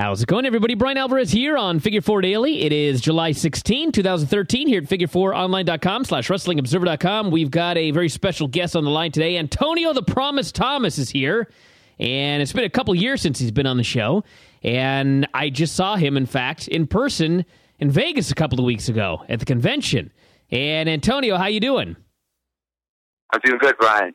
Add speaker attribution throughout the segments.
Speaker 1: How's it going, everybody? Brian Alvarez here on Figure 4 Daily. It is July 16, 2013, here at figure4online.com slash wrestlingobserver.com. We've got a very special guest on the line today. Antonio the Promise Thomas is here, and it's been a couple years since he's been on the show. And I just saw him, in fact, in person in Vegas a couple of weeks ago at the convention. And Antonio, how you doing?
Speaker 2: I'm doing good, Brian.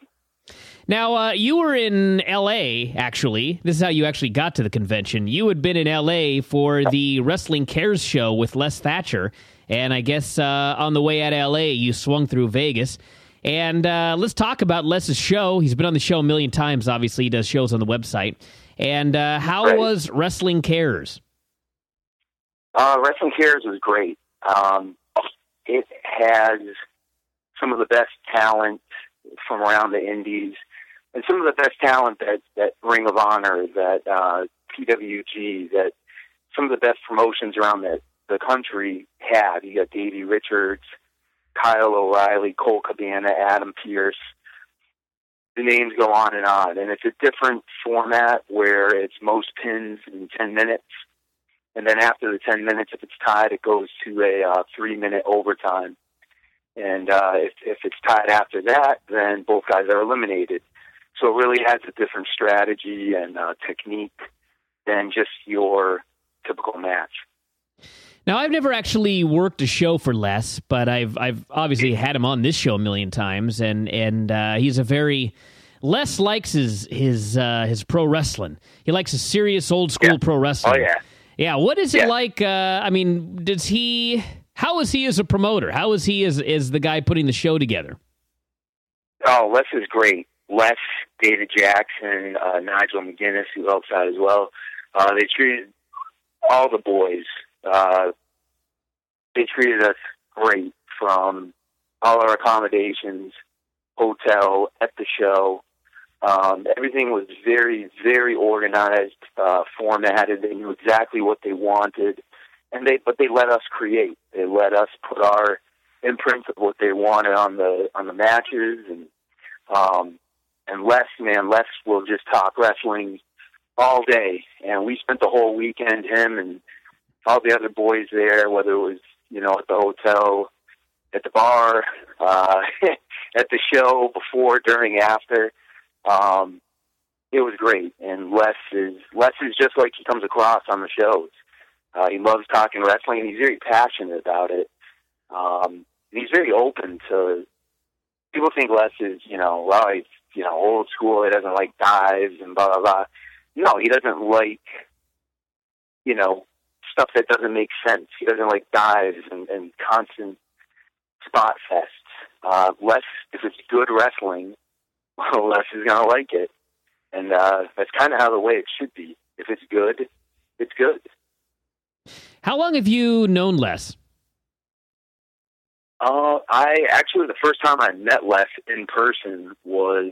Speaker 1: Now, uh, you were in L.A., actually. This is how you actually got to the convention. You had been in L.A. for the Wrestling Cares show with Les Thatcher. And I guess uh, on the way out of L.A., you swung through Vegas. And uh, let's talk about Les's show. He's been on the show a million times, obviously. He does shows on the website. And uh, how
Speaker 2: Right.
Speaker 1: was Wrestling Cares?
Speaker 2: Uh, Wrestling Cares was great. Um, it has some of the best talent from around the indies, and some of the best talent that that Ring of Honor, that uh, PWG, that some of the best promotions around the the country have. You got Davey Richards, Kyle O'Reilly, Colt Cabana, Adam Pearce. The names go on and on, and it's a different format where it's most pins in ten minutes and then after the 10 minutes, if it's tied, it goes to a uh, three minute overtime. And uh, if, if it's tied after that, then both guys are eliminated. So it really has a different strategy and uh, technique than just your typical match.
Speaker 1: Now, I've never actually worked a show for Les, but I've I've obviously had him on this show a million times, and and uh, he's a very Les likes his his uh, his pro wrestling. He likes a serious old school
Speaker 2: Yeah.
Speaker 1: pro wrestling.
Speaker 2: Oh, yeah.
Speaker 1: yeah. What is it like? Uh, I mean, does he? How is he as a promoter? How is he as as the guy putting the show together?
Speaker 2: Oh, Les is great. Les, David Jackson, uh, Nigel McGuinness, who helps out as well. Uh, they treated all the boys. Uh, they treated us great from all our accommodations, hotel, at the show. Um, everything was very, very organized, uh, formatted. They knew exactly what they wanted, and they but they let us create. They let us put our imprint of what they wanted on the on the matches and um and Les man Les will just talk wrestling all day. And we spent the whole weekend him and all the other boys there whether it was you know at the hotel at the bar uh at the show before during after. Um it was great. And Les is Les is just like he comes across on the shows. Uh he loves talking wrestling and he's very passionate about it. Um and he's very open to people think Les is, you know, well he's you know, old school, he doesn't like dives and blah blah blah. No, he doesn't like you know, stuff that doesn't make sense. He doesn't like dives and, and constant spot fests. Uh Les if it's good wrestling, Les is gonna like it. And uh that's kinda how the way it should be. If it's good, it's good.
Speaker 1: How long have you known Les?
Speaker 2: Uh, I actually the first time I met Les in person was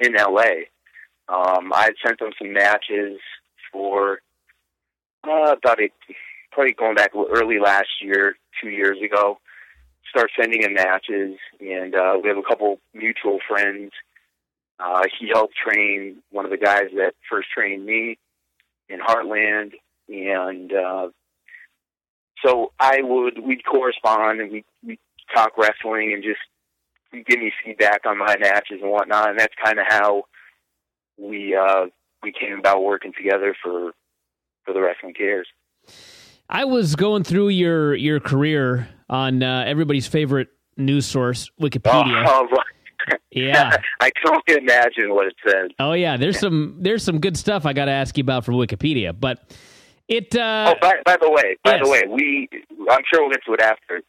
Speaker 2: in L.A. Um, I had sent him some matches for uh, about a, probably going back early last year, two years ago. Start sending him matches, and uh, we have a couple mutual friends. Uh, he helped train one of the guys that first trained me in Heartland, and uh, so I would we'd correspond and we we talk wrestling and just give me feedback on my matches and whatnot, and that's kind of how we uh, we came about working together for for the wrestling cares.
Speaker 1: I was going through your your career on uh, everybody's favorite news source, Wikipedia.
Speaker 2: Oh, oh,
Speaker 1: Yeah.
Speaker 2: I can only imagine what it says.
Speaker 1: Oh yeah, there's some there's some good stuff I got to ask you about from Wikipedia, but it uh
Speaker 2: oh, by, by the way, by
Speaker 1: yes.
Speaker 2: the way, we I'm sure we'll get to it after.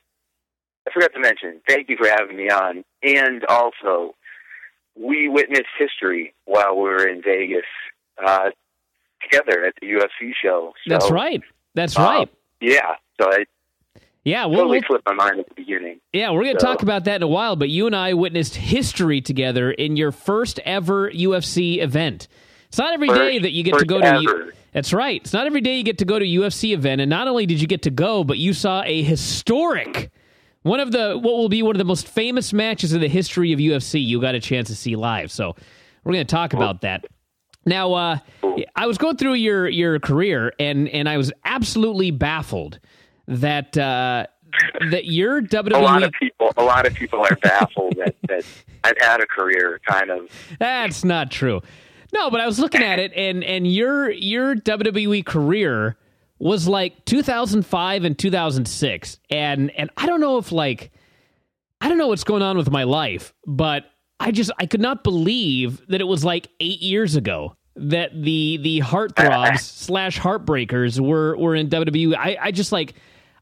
Speaker 2: I forgot to mention. Thank you for having me on, and also we witnessed history while we were in Vegas uh, together at the UFC show. So,
Speaker 1: that's right. That's
Speaker 2: uh,
Speaker 1: right.
Speaker 2: Yeah. So it
Speaker 1: Yeah, we'll,
Speaker 2: totally
Speaker 1: we'll-
Speaker 2: my mind at the beginning.
Speaker 1: yeah, we're going to
Speaker 2: so-
Speaker 1: talk about that in a while, but you and I witnessed history together in your first ever UFC event. It's not every day
Speaker 2: First-
Speaker 1: that you get to go to U- That's right. It's not every day you get to go to a UFC event and not only did you get to go, but you saw a historic one of the what will be one of the most famous matches in the history of UFC. You got a chance to see live. So, we're going to talk about that. Now, uh, I was going through your your career, and and I was absolutely baffled that uh, that your WWE.
Speaker 2: A lot of people, a lot of people are baffled that that I've had a career, kind of.
Speaker 1: That's not true. No, but I was looking at it, and and your your WWE career was like 2005 and 2006, and and I don't know if like I don't know what's going on with my life, but I just I could not believe that it was like eight years ago that the the heartthrobs slash heartbreakers were were in WWE. I, I just like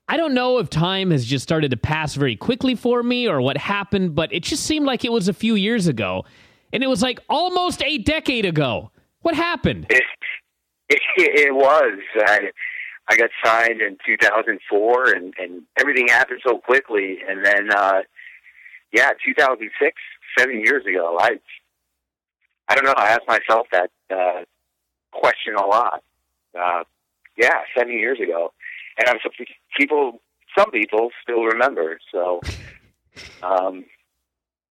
Speaker 1: I don't know if time has just started to pass very quickly for me or what happened, but it just seemed like it was a few years ago. And it was like almost a decade ago. What happened?
Speaker 2: It, it, it was. I, I got signed in 2004, and, and everything happened so quickly. And then, uh, yeah, 2006, seven years ago. I I don't know. I ask myself that uh, question a lot. Uh, yeah, seven years ago, and I'm some people. Some people still remember. So, um,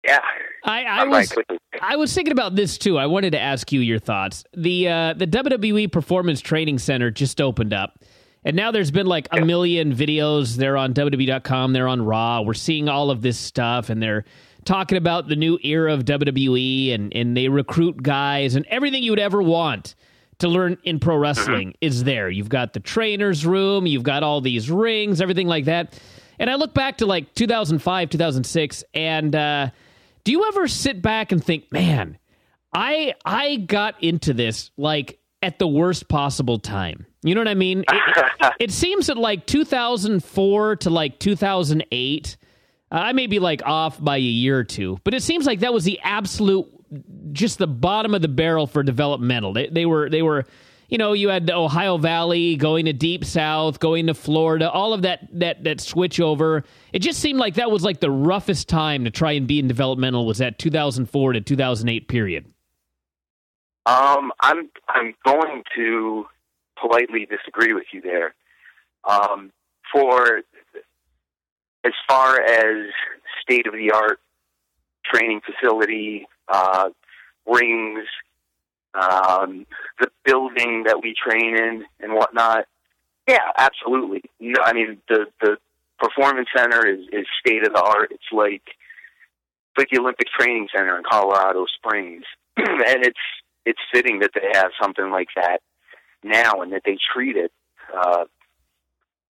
Speaker 2: yeah.
Speaker 1: I, I was I was thinking about this too. I wanted to ask you your thoughts. The uh, the WWE Performance Training Center just opened up. And now there's been like a million videos. They're on WWE.com. They're on Raw. We're seeing all of this stuff, and they're talking about the new era of WWE and, and they recruit guys and everything you would ever want to learn in pro wrestling mm-hmm. is there. You've got the trainer's room, you've got all these rings, everything like that. And I look back to like 2005, 2006, and uh, do you ever sit back and think, man, I I got into this like at the worst possible time. You know what I mean? It, it, seems that like 2004 to like 2008 I may be like off by a year or two, but it seems like that was the absolute, just the bottom of the barrel for developmental. They, they were, they were, you know, you had the Ohio Valley going to deep south, going to Florida, all of that that that switch over. It just seemed like that was like the roughest time to try and be in developmental was that 2004 to 2008 period.
Speaker 2: Um, I'm I'm going to politely disagree with you there. Um, for as far as state of the art training facility, uh, rings, um, the building that we train in, and whatnot. Yeah, absolutely. No, I mean the the performance center is is state of the art. It's like like the Olympic Training Center in Colorado Springs, and it's it's fitting that they have something like that now, and that they treat it uh,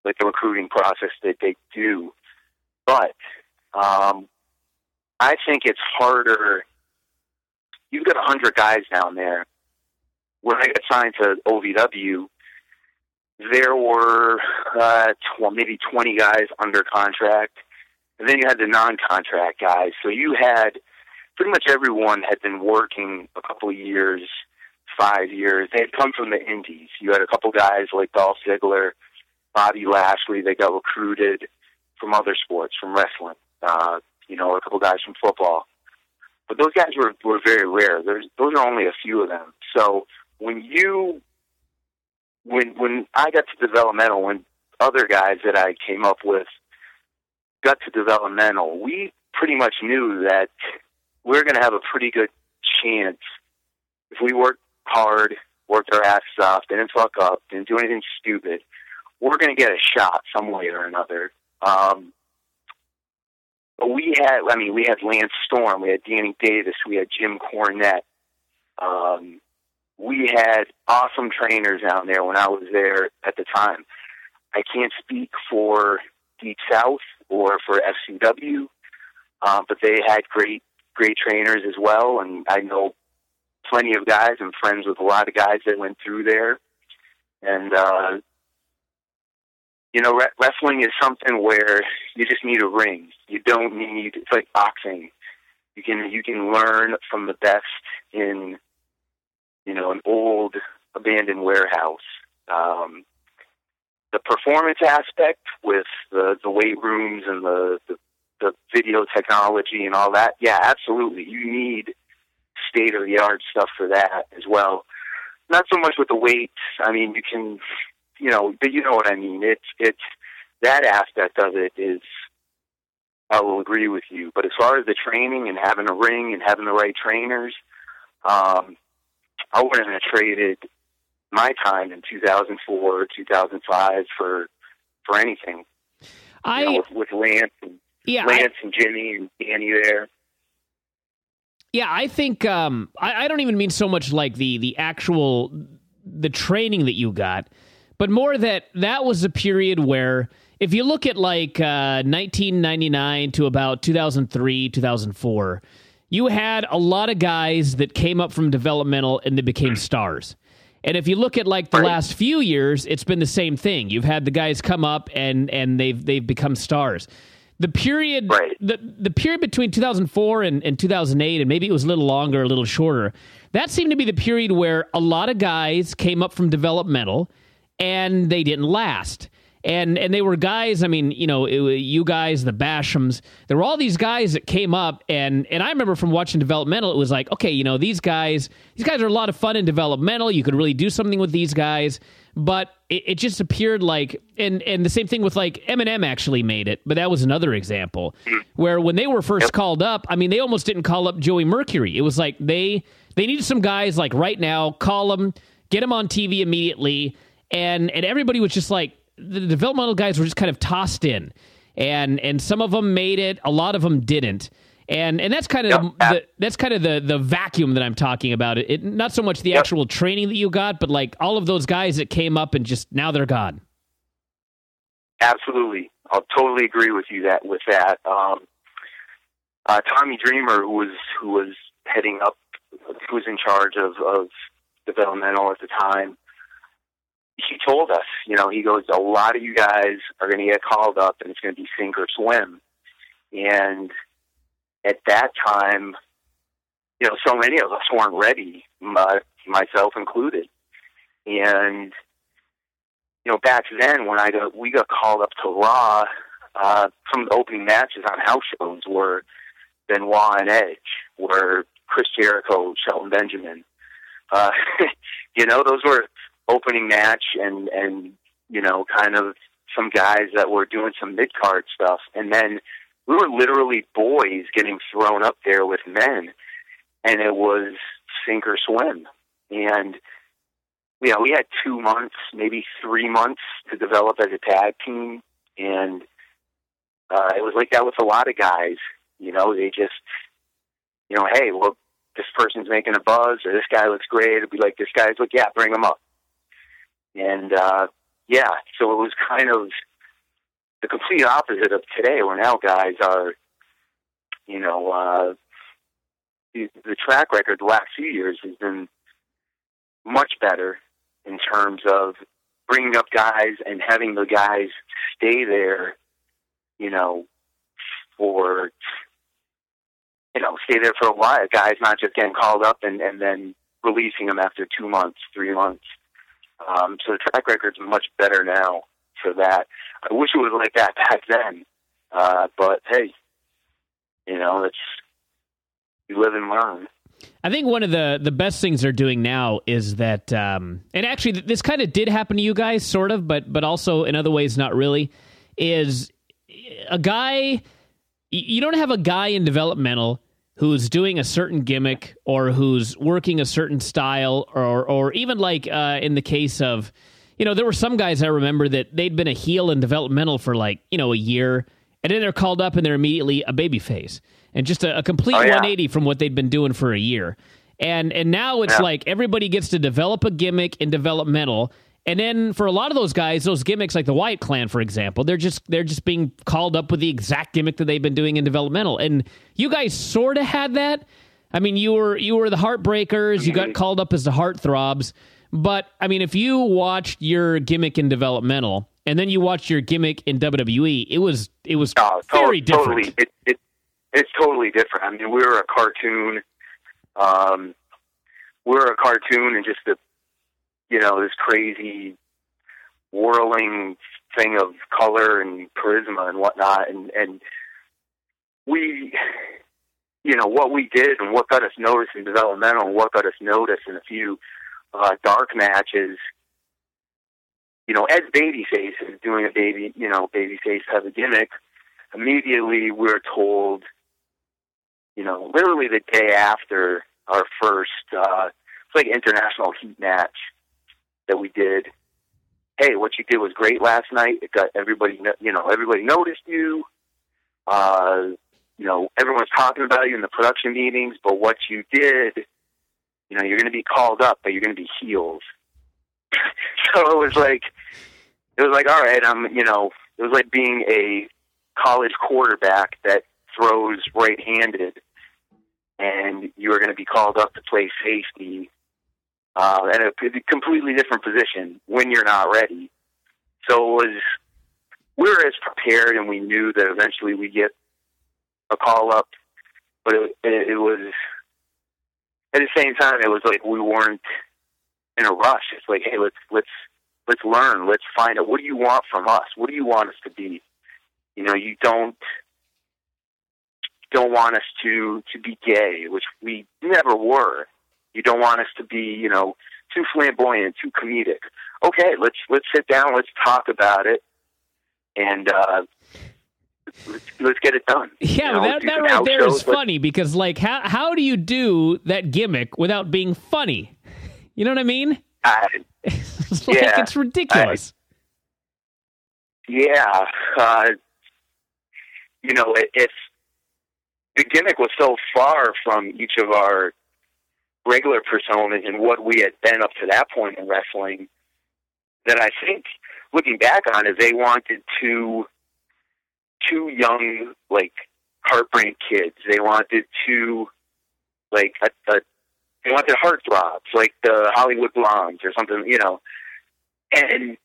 Speaker 2: like the recruiting process that they do. But um, I think it's harder. You've got a hundred guys down there. When I got signed to OVW, there were uh, tw- maybe 20 guys under contract, and then you had the non-contract guys. So you had pretty much everyone had been working a couple of years, five years. They had come from the indies. You had a couple guys like Dolph Ziggler, Bobby Lashley. They got recruited from other sports, from wrestling. Uh, you know, a couple guys from football. But those guys were were very rare. There's those are only a few of them. So when you when when I got to developmental, when other guys that I came up with got to developmental, we pretty much knew that we we're going to have a pretty good chance if we worked hard, worked our asses off, didn't fuck up, didn't do anything stupid. We're going to get a shot some way or another um, but we had, I mean, we had Lance Storm, we had Danny Davis, we had Jim Cornette. Um, we had awesome trainers down there when I was there at the time. I can't speak for Deep South or for FCW, uh, but they had great, great trainers as well. And I know plenty of guys. I'm friends with a lot of guys that went through there. And uh, you know, re- wrestling is something where you just need a ring. You don't need. It's like boxing. You can you can learn from the best in, you know, an old abandoned warehouse. Um, the performance aspect with the the weight rooms and the, the the video technology and all that. Yeah, absolutely. You need state of the art stuff for that as well. Not so much with the weights. I mean, you can you know, but you know what I mean. It's it's that aspect of it is. I will agree with you, but as far as the training and having a ring and having the right trainers, um, I wouldn't have traded my time in 2004, 2005 for for anything.
Speaker 1: I
Speaker 2: you know, with, with Lance and
Speaker 1: yeah,
Speaker 2: Lance I, and Jimmy and Danny there.
Speaker 1: Yeah, I think um, I, I don't even mean so much like the the actual the training that you got, but more that that was a period where if you look at like uh, 1999 to about 2003, 2004, you had a lot of guys that came up from developmental and they became stars. And if you look at like the last few years, it's been the same thing. You've had the guys come up and and they've they've become stars. The period
Speaker 2: right.
Speaker 1: the the period between 2004 and, and 2008 and maybe it was a little longer, a little shorter. That seemed to be the period where a lot of guys came up from developmental and they didn't last and and they were guys. I mean, you know, it, you guys, the Bashams. There were all these guys that came up, and and I remember from watching developmental, it was like, okay, you know, these guys, these guys are a lot of fun in developmental. You could really do something with these guys, but it, it just appeared like, and and the same thing with like MNM actually made it, but that was another example mm-hmm. where when they were first called up, I mean, they almost didn't call up Joey Mercury. It was like they they needed some guys like right now, call them, get them on TV immediately, and and everybody was just like the developmental guys were just kind of tossed in, and and some of them made it, a lot of them didn't. And and that's kind of yep. the, that's kind of the the vacuum that I'm talking about. It, it not so much the yep. actual training that you got, but like all of those guys that came up and just now they're gone.
Speaker 2: Absolutely, I'll totally agree with you that with that. Um, uh, Tommy Dreamer, who was who was heading up, who was in charge of, of developmental at the time, he told us, you know, he goes, a lot of you guys are going to get called up and it's going to be sink or swim. And at that time, you know, so many of us weren't ready, my, myself included. And, you know, back then when I got, we got called up to Raw, uh, some of the opening matches on house shows were Benoit and Edge, were Chris Jericho, Shelton Benjamin. Uh, you know, those were opening match and and you know kind of some guys that were doing some mid card stuff, and then we were literally boys getting thrown up there with men, and it was sink or swim, and you know we had two months, maybe three months to develop as a tag team, and uh, it was like that with a lot of guys. You know, they just you know, hey, well, this person's making a buzz, or this guy looks great. It'd be like, this guy's like, yeah, bring him up. And uh, yeah, so it was kind of the complete opposite of today, where now guys are, you know, uh, the, the track record the last few years has been much better in terms of bringing up guys and having the guys stay there, you know, for you know, stay there for a while. Guys not just getting called up and, and then releasing them after two months, three months. Um, so the track record's much better now for that. I wish it was like that back then. Uh, but hey, you know, it's you live and learn.
Speaker 1: I think one of the the best things they're doing now is that, um, and actually this kind of did happen to you guys, sort of, but but also in other ways not really. Is a guy you don't have a guy in developmental who's doing a certain gimmick or who's working a certain style or or even like uh, in the case of you know there were some guys I remember that they'd been a heel and developmental for like you know a year and then they're called up and they're immediately a baby face and just a, a complete
Speaker 2: oh, yeah.
Speaker 1: 180 from what they'd been doing for a year and and now it's
Speaker 2: yeah.
Speaker 1: like everybody gets to develop a gimmick in developmental and then for a lot of those guys, those gimmicks like the Wyatt Clan, for example, they're just they're just being called up with the exact gimmick that they've been doing in developmental. And you guys sort of had that. I mean, you were you were the Heartbreakers. You got mm-hmm. called up as the Heartthrobs. But I mean, if you watched your gimmick in developmental and then you watched your gimmick in WWE, it was it was
Speaker 2: oh,
Speaker 1: very
Speaker 2: totally,
Speaker 1: different.
Speaker 2: It, it, it's totally different. I mean, we were a cartoon. Um, we were a cartoon, and just the you know, this crazy whirling thing of color and charisma and whatnot. And, and we, you know, what we did and what got us noticed in developmental and what got us noticed in a few uh, dark matches, you know, as babyface is doing a baby, you know, babyface type of gimmick, immediately we're told, you know, literally the day after our first, uh, like international heat match that we did. Hey, what you did was great last night. It got everybody, you know, everybody noticed you. Uh, you know, everyone's talking about you in the production meetings, but what you did, you know, you're going to be called up, but you're going to be healed. so it was like, it was like, all right, I'm, you know, it was like being a college quarterback that throws right-handed, and you are going to be called up to play safety, uh, and a completely different position when you're not ready. So it was, we were as prepared, and we knew that eventually we get a call up, but it, it, it was at the same time it was like we weren't in a rush. It's like, hey, let's let's let's learn, let's find out what do you want from us? What do you want us to be? You know, you don't don't want us to to be gay, which we never were. You don't want us to be, you know, too flamboyant, too comedic. Okay, let's let's sit down, let's talk about it, and uh, let's, let's get it done.
Speaker 1: Yeah,
Speaker 2: You know,
Speaker 1: that, that right there is
Speaker 2: outros, but-
Speaker 1: funny because, like, how how do you do that gimmick without being funny? You know what I mean?
Speaker 2: I,
Speaker 1: it's like
Speaker 2: Yeah.
Speaker 1: it's ridiculous.
Speaker 2: Yeah, uh, you know, i- if the gimmick was so far from each of our regular personas and what we had been up to that point in wrestling, that I think, looking back on it, they wanted two two young, like heartbreak kids. They wanted two, like a, a they wanted heartthrobs, like the Hollywood Blondes or something, you know, and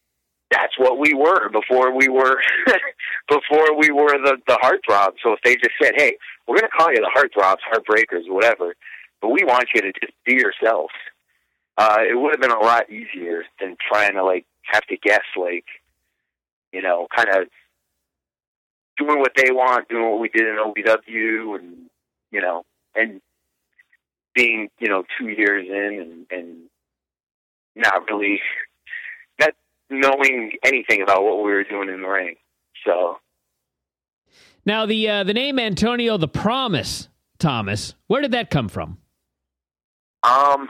Speaker 2: that's what we were before we were before we were the the heartthrobs. So if they just said, "Hey, we're going to call you the heartthrobs, heartbreakers, whatever," but we want you to just be yourself, uh, it would have been a lot easier than trying to like have to guess, like you know, kind of doing what they want, doing what we did in OVW, and you know, and being you know two years in and and not really not knowing anything about what we were doing in the ring. So
Speaker 1: Now the uh, the name Antonio the Promise Thomas, where did that come from?
Speaker 2: um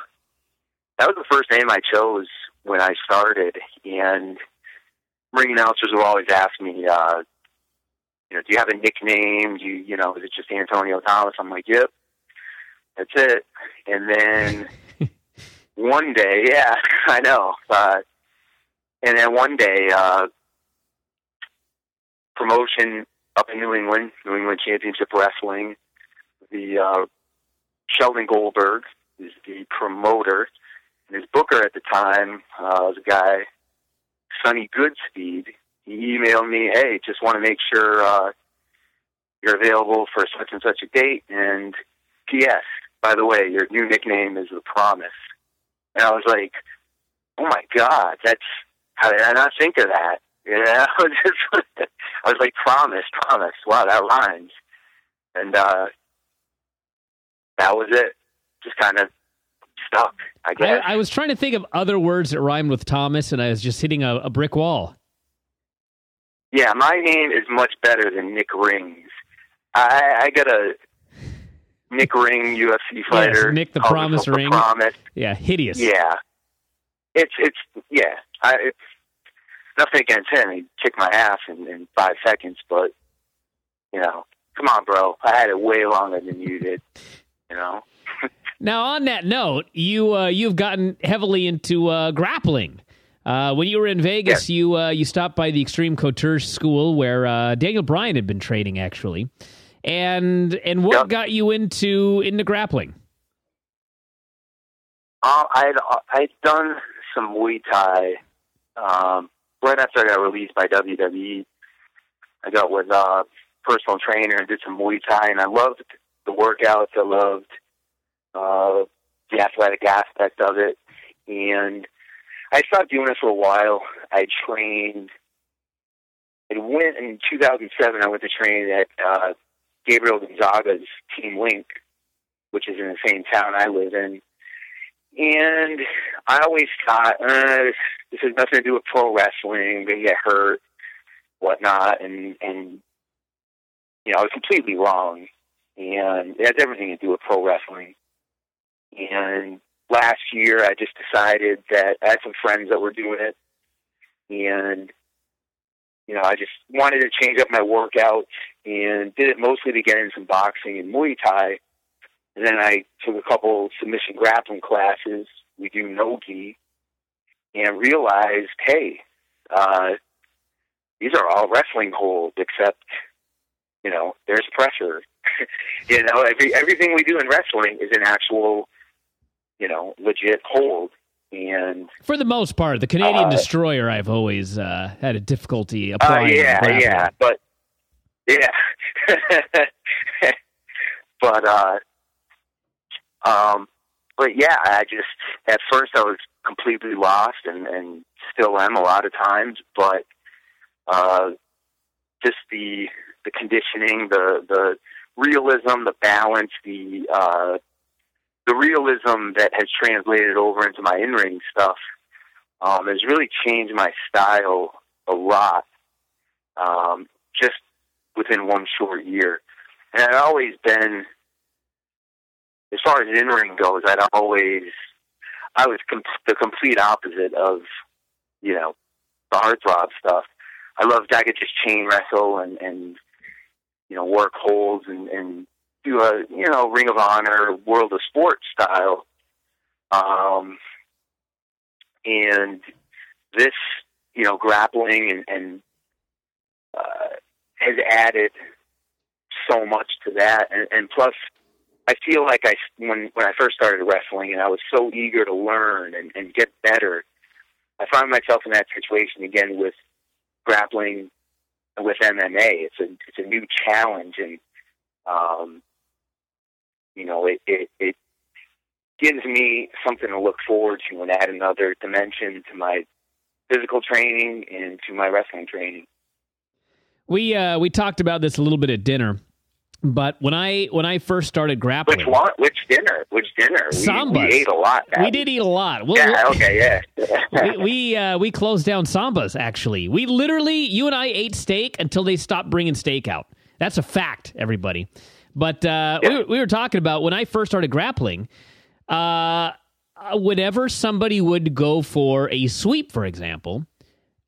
Speaker 2: that was the first name I chose when I started and ring announcers will always ask me, uh, you know, do you have a nickname? Do you you know, is it just Antonio Thomas? I'm like, Yep, that's it. And then one day, yeah, I know. Uh and then one day, uh promotion up in New England, New England Championship Wrestling, the uh Sheldon Goldberg is the promoter and his booker at the time uh, was a guy, Sonny Goodspeed. He emailed me, "Hey, just want to make sure uh, you're available for such and such a date." And P.S. By the way, your new nickname is the Promise. And I was like, "Oh my God, that's how did I not think of that?" Yeah, I was just, I was like, "Promise, promise." Wow, that rhymes. And uh, that was it. Just kind of stuck. I
Speaker 1: I,
Speaker 2: guess.
Speaker 1: I was trying to think of other words that rhymed with Thomas, and I was just hitting a, a brick wall.
Speaker 2: Yeah, my name is much better than Nick Rings. I, I got a Nick Ring UFC fighter.
Speaker 1: Nick the Promise
Speaker 2: the
Speaker 1: Ring.
Speaker 2: Promise.
Speaker 1: Yeah, hideous.
Speaker 2: Yeah, it's it's yeah. I, it's nothing against him. He kicked my ass in, in five seconds, but you know, come on, bro. I had it way longer than you did. You know.
Speaker 1: Now, on that note, you uh, you've gotten heavily into uh, grappling. Uh, when you were in Vegas, you uh, you stopped by the Extreme Couture School where uh, Daniel Bryan had been training, actually. And and what
Speaker 2: Yep.
Speaker 1: got you into into grappling?
Speaker 2: Uh, I'd I'd done some Muay Thai um, right after I got released by WWE. I got with a personal trainer and did some Muay Thai, and I loved the workouts. I loved uh, the athletic aspect of it, and I stopped doing it for a while. I trained. It went in 2007. I went to train at uh, Gabriel Gonzaga's Team Link, which is in the same town I live in. And I always thought, uh, this has nothing to do with pro wrestling. They get hurt, whatnot, and and you know I was completely wrong. And it has everything to do with pro wrestling. And last year, I just decided that I had some friends that were doing it, and you know, I just wanted to change up my workout and did it mostly to get in some boxing and Muay Thai. And then I took a couple submission grappling classes. We do nogi, and realized, hey, uh, these are all wrestling holds, except you know, there's pressure. you know, every everything we do in wrestling is an actual, you know, legit hold. And
Speaker 1: for the most part, the Canadian uh, Destroyer, I've always uh, had a difficulty applying.
Speaker 2: Uh, yeah, yeah, but yeah, but uh, um, but yeah, I just at first I was completely lost, and and still am a lot of times, but uh, just the the conditioning, the the realism, the balance, the uh, the realism that has translated over into my in ring stuff um, has really changed my style a lot. Um, just within one short year, and I've always been, as far as in ring goes, I'd always I was com- the complete opposite of you know the heartthrob stuff. I loved I could just chain wrestle and and you know work holds and and do a you know Ring of Honor World of Sport style. Um, and this you know grappling and, and uh, has added so much to that, and, and plus. I feel like I when when I first started wrestling and I was so eager to learn and, and get better, I find myself in that situation again with grappling with MMA. It's a it's a new challenge, and um, you know it, it it gives me something to look forward to and add another dimension to my physical training and to my wrestling training.
Speaker 1: We uh, we talked about this a little bit at dinner. But when I when I first started grappling,
Speaker 2: which one? Which dinner? Which dinner?
Speaker 1: Sambas.
Speaker 2: We, we ate a lot.
Speaker 1: We did eat a lot.
Speaker 2: We'll, yeah. Okay.
Speaker 1: Yeah. we we, uh, we closed down Sambas. Actually, we literally you and I ate steak until they stopped bringing steak out. That's a fact, everybody. But uh, yeah. we, we were talking about when I first started grappling. Uh, whenever somebody would go for a sweep, for example,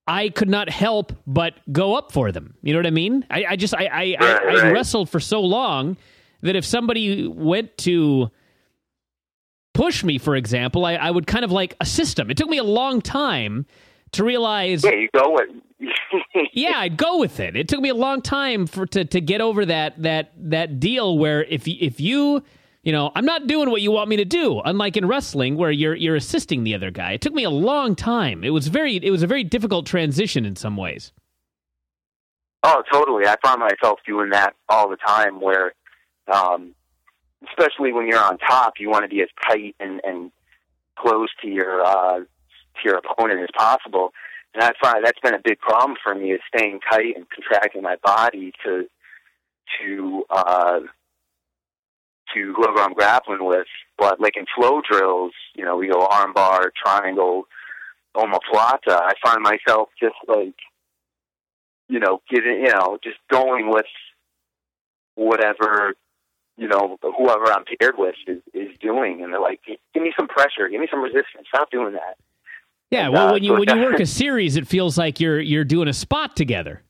Speaker 1: I could not help but go up for them. You know what I mean? I, I just I I, right, I, I right. wrestled for so long that if somebody went to push me, for example, I, I would kind of like assist them. It took me a long time to realize.
Speaker 2: Yeah, you go with.
Speaker 1: Yeah, I'd go with it. It took me a long time for to to get over that that that deal where if if you you know, I'm not doing what you want me to do. Unlike in wrestling, where you're you're assisting the other guy. It took me a long time. It was very it was a very difficult transition in some ways.
Speaker 2: Oh, totally. I find myself doing that all the time. Where, um, especially when you're on top, you want to be as tight and and close to your uh, to your opponent as possible. And I find that's been a big problem for me is staying tight and contracting my body to to uh, to whoever I'm grappling with. But like in flow drills, you know, we go armbar, triangle, omoplata. I find myself just like, you know, getting, you know, just going with whatever, you know, whoever I'm paired with is, is doing. And they're like, give me some pressure, give me some resistance. Stop doing that.
Speaker 1: Yeah, well, uh, when you when you work a series, it feels like you're you're doing a spot together.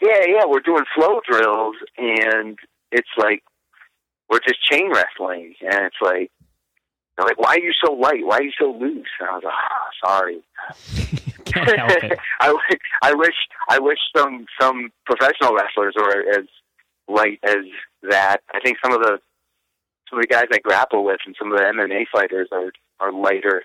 Speaker 2: Yeah, yeah, we're doing flow drills, and it's like we're just chain wrestling, and it's like, they're like, why are you so light? Why are you so loose? And I was like, oh, sorry. I, I wish I wish some some professional wrestlers were as light as that. I think some of the some of the guys I grapple with and some of the MMA fighters are are lighter.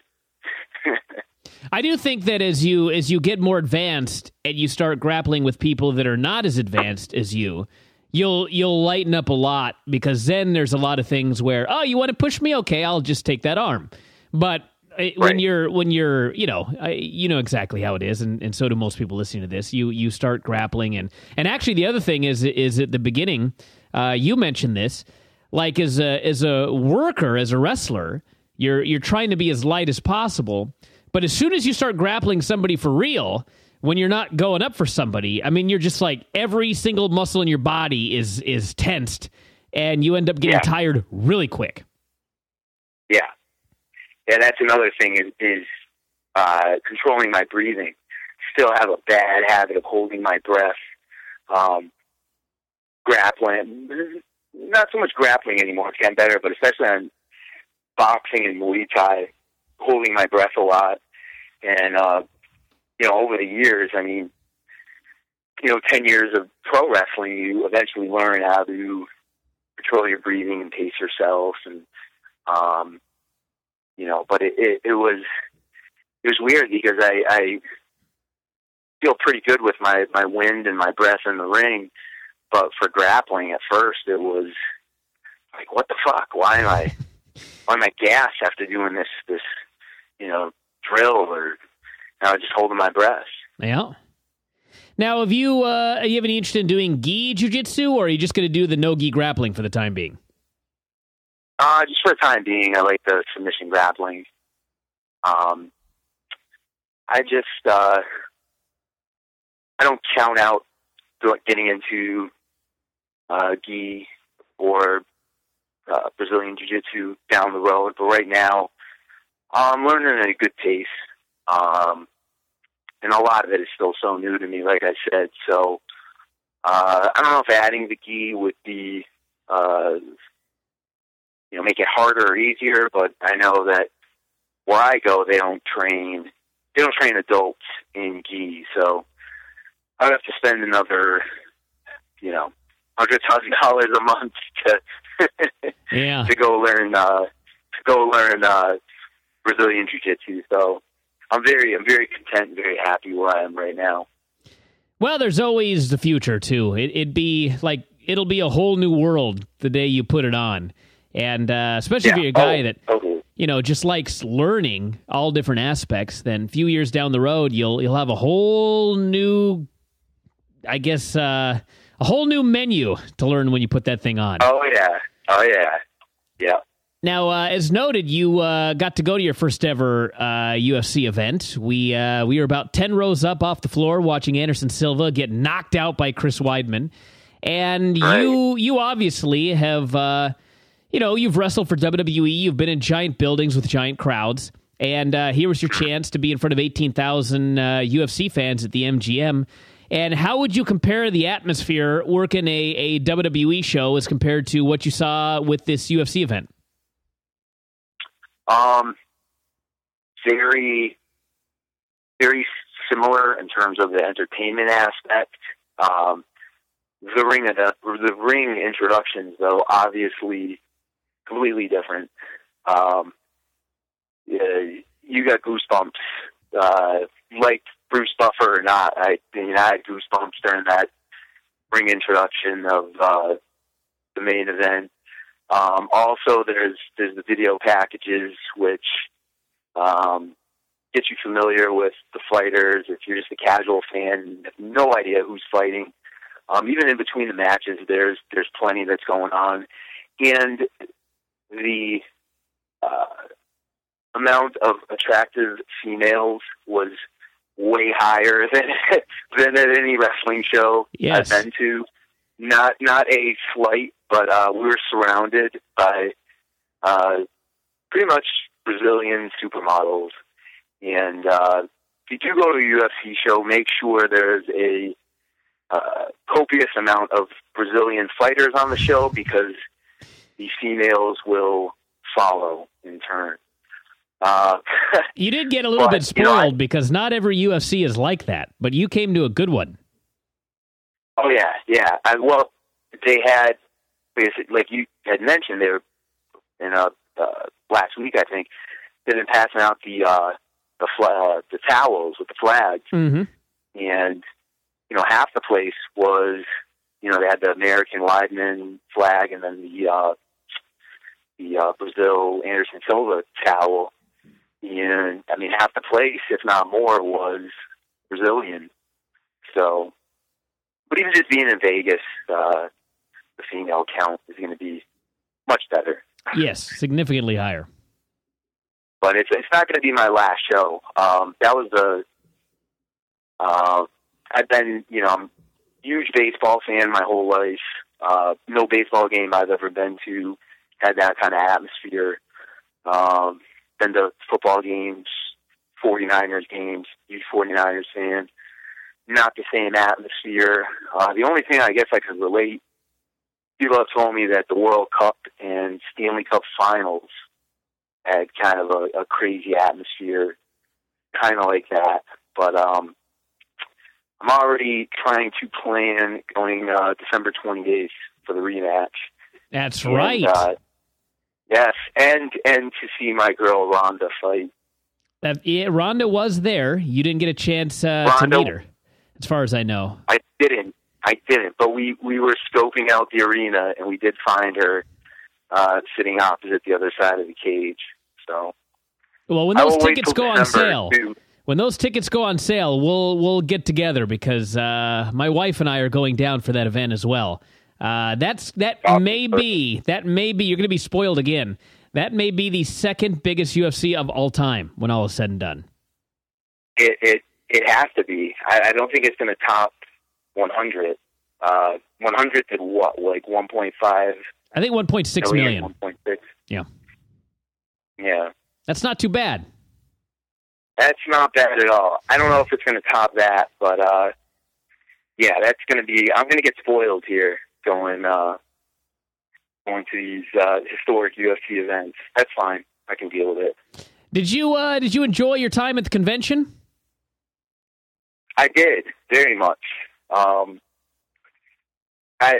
Speaker 1: I do think that as you as you get more advanced and you start grappling with people that are not as advanced as you, you'll you'll lighten up a lot because then there's a lot of things where oh you want to push me? Okay I'll just take that arm. But uh, right. when you're when you're you know you know exactly how it is and, and so do most people listening to this. You you start grappling and and actually the other thing is is at the beginning uh, you mentioned this like as a as a worker as a wrestler you're you're trying to be as light as possible but as soon as you start grappling somebody for real when you're not going up for somebody, I mean, you're just like every single muscle in your body is is tensed, and you end up getting yeah. tired really quick.
Speaker 2: Yeah, yeah, that's another thing is, is uh, controlling my breathing. Still have a bad habit of holding my breath. Um, grappling, not so much grappling anymore. It's getting better, but especially on boxing and Muay Thai, holding my breath a lot. And uh, you know, over the years, I mean, you know, ten years of pro wrestling, you eventually learn how to control your breathing and pace yourself, and um, you know, but it, it, it was it was weird because I, I feel pretty good with my my wind and my breath in the ring, but for grappling at first it was like what the fuck? Why am I why my gas after doing this this you know drill or I was just holding my breath.
Speaker 1: Yeah. Now, have you uh, you have any interest in doing gi jujitsu, or are you just going to do the no gi grappling for the time being?
Speaker 2: Uh, just for the time being, I like the submission grappling. Um, I just uh, I don't count out getting into uh, gi or uh, Brazilian Jiu Jitsu down the road, but right now I'm learning at a good pace. Um, and a lot of it is still so new to me, like I said. So uh, I don't know if adding the gi would be, uh, you know, make it harder or easier. But I know that where I go, they don't train, they don't train adults in gi. So I'd have to spend another, you know, hundred thousand dollars a month to
Speaker 1: yeah
Speaker 2: to go learn uh, to go learn uh, Brazilian jiu jitsu. So I'm very I'm very content and very happy where I am right now.
Speaker 1: Well, there's always the future too. It, would be like it'll be a whole new world the day you put it on, and uh, especially
Speaker 2: yeah.
Speaker 1: if you're a guy
Speaker 2: oh,
Speaker 1: that
Speaker 2: okay.
Speaker 1: you know just likes learning all different aspects. Then a few years down the road, you'll you'll have a whole new, I guess, uh, a whole new menu to learn when you put that thing on.
Speaker 2: Oh yeah, oh yeah, yeah.
Speaker 1: Now, uh, as noted, you uh, got to go to your first ever uh, UFC event. We uh, we were about ten rows up off the floor watching Anderson Silva get knocked out by Chris Weidman, and
Speaker 2: right.
Speaker 1: you you obviously have uh, you know you've wrestled for WWE. You've been in giant buildings with giant crowds, and uh, here was your chance to be in front of eighteen thousand UFC fans at the MGM. And how would you compare the atmosphere working a, a WWE show as compared to what you saw with this UFC event?
Speaker 2: Um, very, very similar in terms of the entertainment aspect. Um, the ring, the, the ring introductions, though, obviously completely different. Um, yeah, you got goosebumps, uh, like Bruce Buffer or not. I, I mean, I had goosebumps during that ring introduction of uh, the main event. Um, also, there's there's the video packages which um, get you familiar with the fighters. If you're just a casual fan, have no idea who's fighting. Um, even in between the matches, there's there's plenty that's going on, and the uh, amount of attractive females was way higher than than at any wrestling show
Speaker 1: yes.
Speaker 2: I've been to. Not not a slight but uh, we were surrounded by uh, pretty much Brazilian supermodels. And uh, if you do go to a UFC show, make sure there's a uh, copious amount of Brazilian fighters on the show because the females will follow in turn. Uh,
Speaker 1: you did get a little
Speaker 2: but,
Speaker 1: bit spoiled
Speaker 2: you know, I,
Speaker 1: because not every UFC is like that, but you came to a good one.
Speaker 2: Oh yeah, yeah. I, well, they had like you had mentioned, they were in uh, uh, last week, I think, they've been passing out the uh, the fl- uh, the towels with the flags,
Speaker 1: mm-hmm.
Speaker 2: and you know half the place was, you know, they had the American Weidman flag, and then the uh, the uh, Brazil Anderson Silva towel, and I mean half the place, if not more, was Brazilian. So, but even just being in Vegas, uh, the female count is going to be much better.
Speaker 1: Yes, significantly higher.
Speaker 2: But it's it's not going to be my last show. Um, that was the. Uh, I've been, you know, I'm a huge baseball fan my whole life. Uh, no baseball game I've ever been to had that kind of atmosphere. Um, been to football games, 49ers games, huge 49ers fan. Not the same atmosphere. Uh, the only thing I guess I could relate, people have told me that the World Cup and Stanley Cup finals had kind of a, a crazy atmosphere, kind of like that. But um, I'm already trying to plan going uh, December 28th for the rematch.
Speaker 1: That's
Speaker 2: And,
Speaker 1: right.
Speaker 2: uh, yes, and and to see my girl Rhonda fight.
Speaker 1: that, yeah, Rhonda was there. You didn't get a chance uh, to meet her, as far as I know.
Speaker 2: I didn't. I didn't. But we we were scoping out the arena, and we did find her uh, sitting opposite the other side of the cage. So
Speaker 1: Well, when those tickets go on sale,
Speaker 2: to-
Speaker 1: when those tickets go on sale, we'll we'll get together because uh, my wife and I are going down for that event as well. Uh, that's that may be that may be you're going to be spoiled again. That may be the second biggest UFC of all time when all is said and done.
Speaker 2: it it it has to be. I, I don't think it's going to top 100. Uh, 100 to what? Like 1.5
Speaker 1: I think 1.6 million.
Speaker 2: 1.6.
Speaker 1: Yeah.
Speaker 2: Yeah.
Speaker 1: That's not too bad.
Speaker 2: That's not bad at all. I don't know if it's going to top that, but uh, yeah, that's going to be. I'm going to get spoiled here going uh, going to these uh, historic UFC events. That's fine. I can deal with it.
Speaker 1: Did you uh, did you enjoy your time at the convention?
Speaker 2: I did very much. Um, I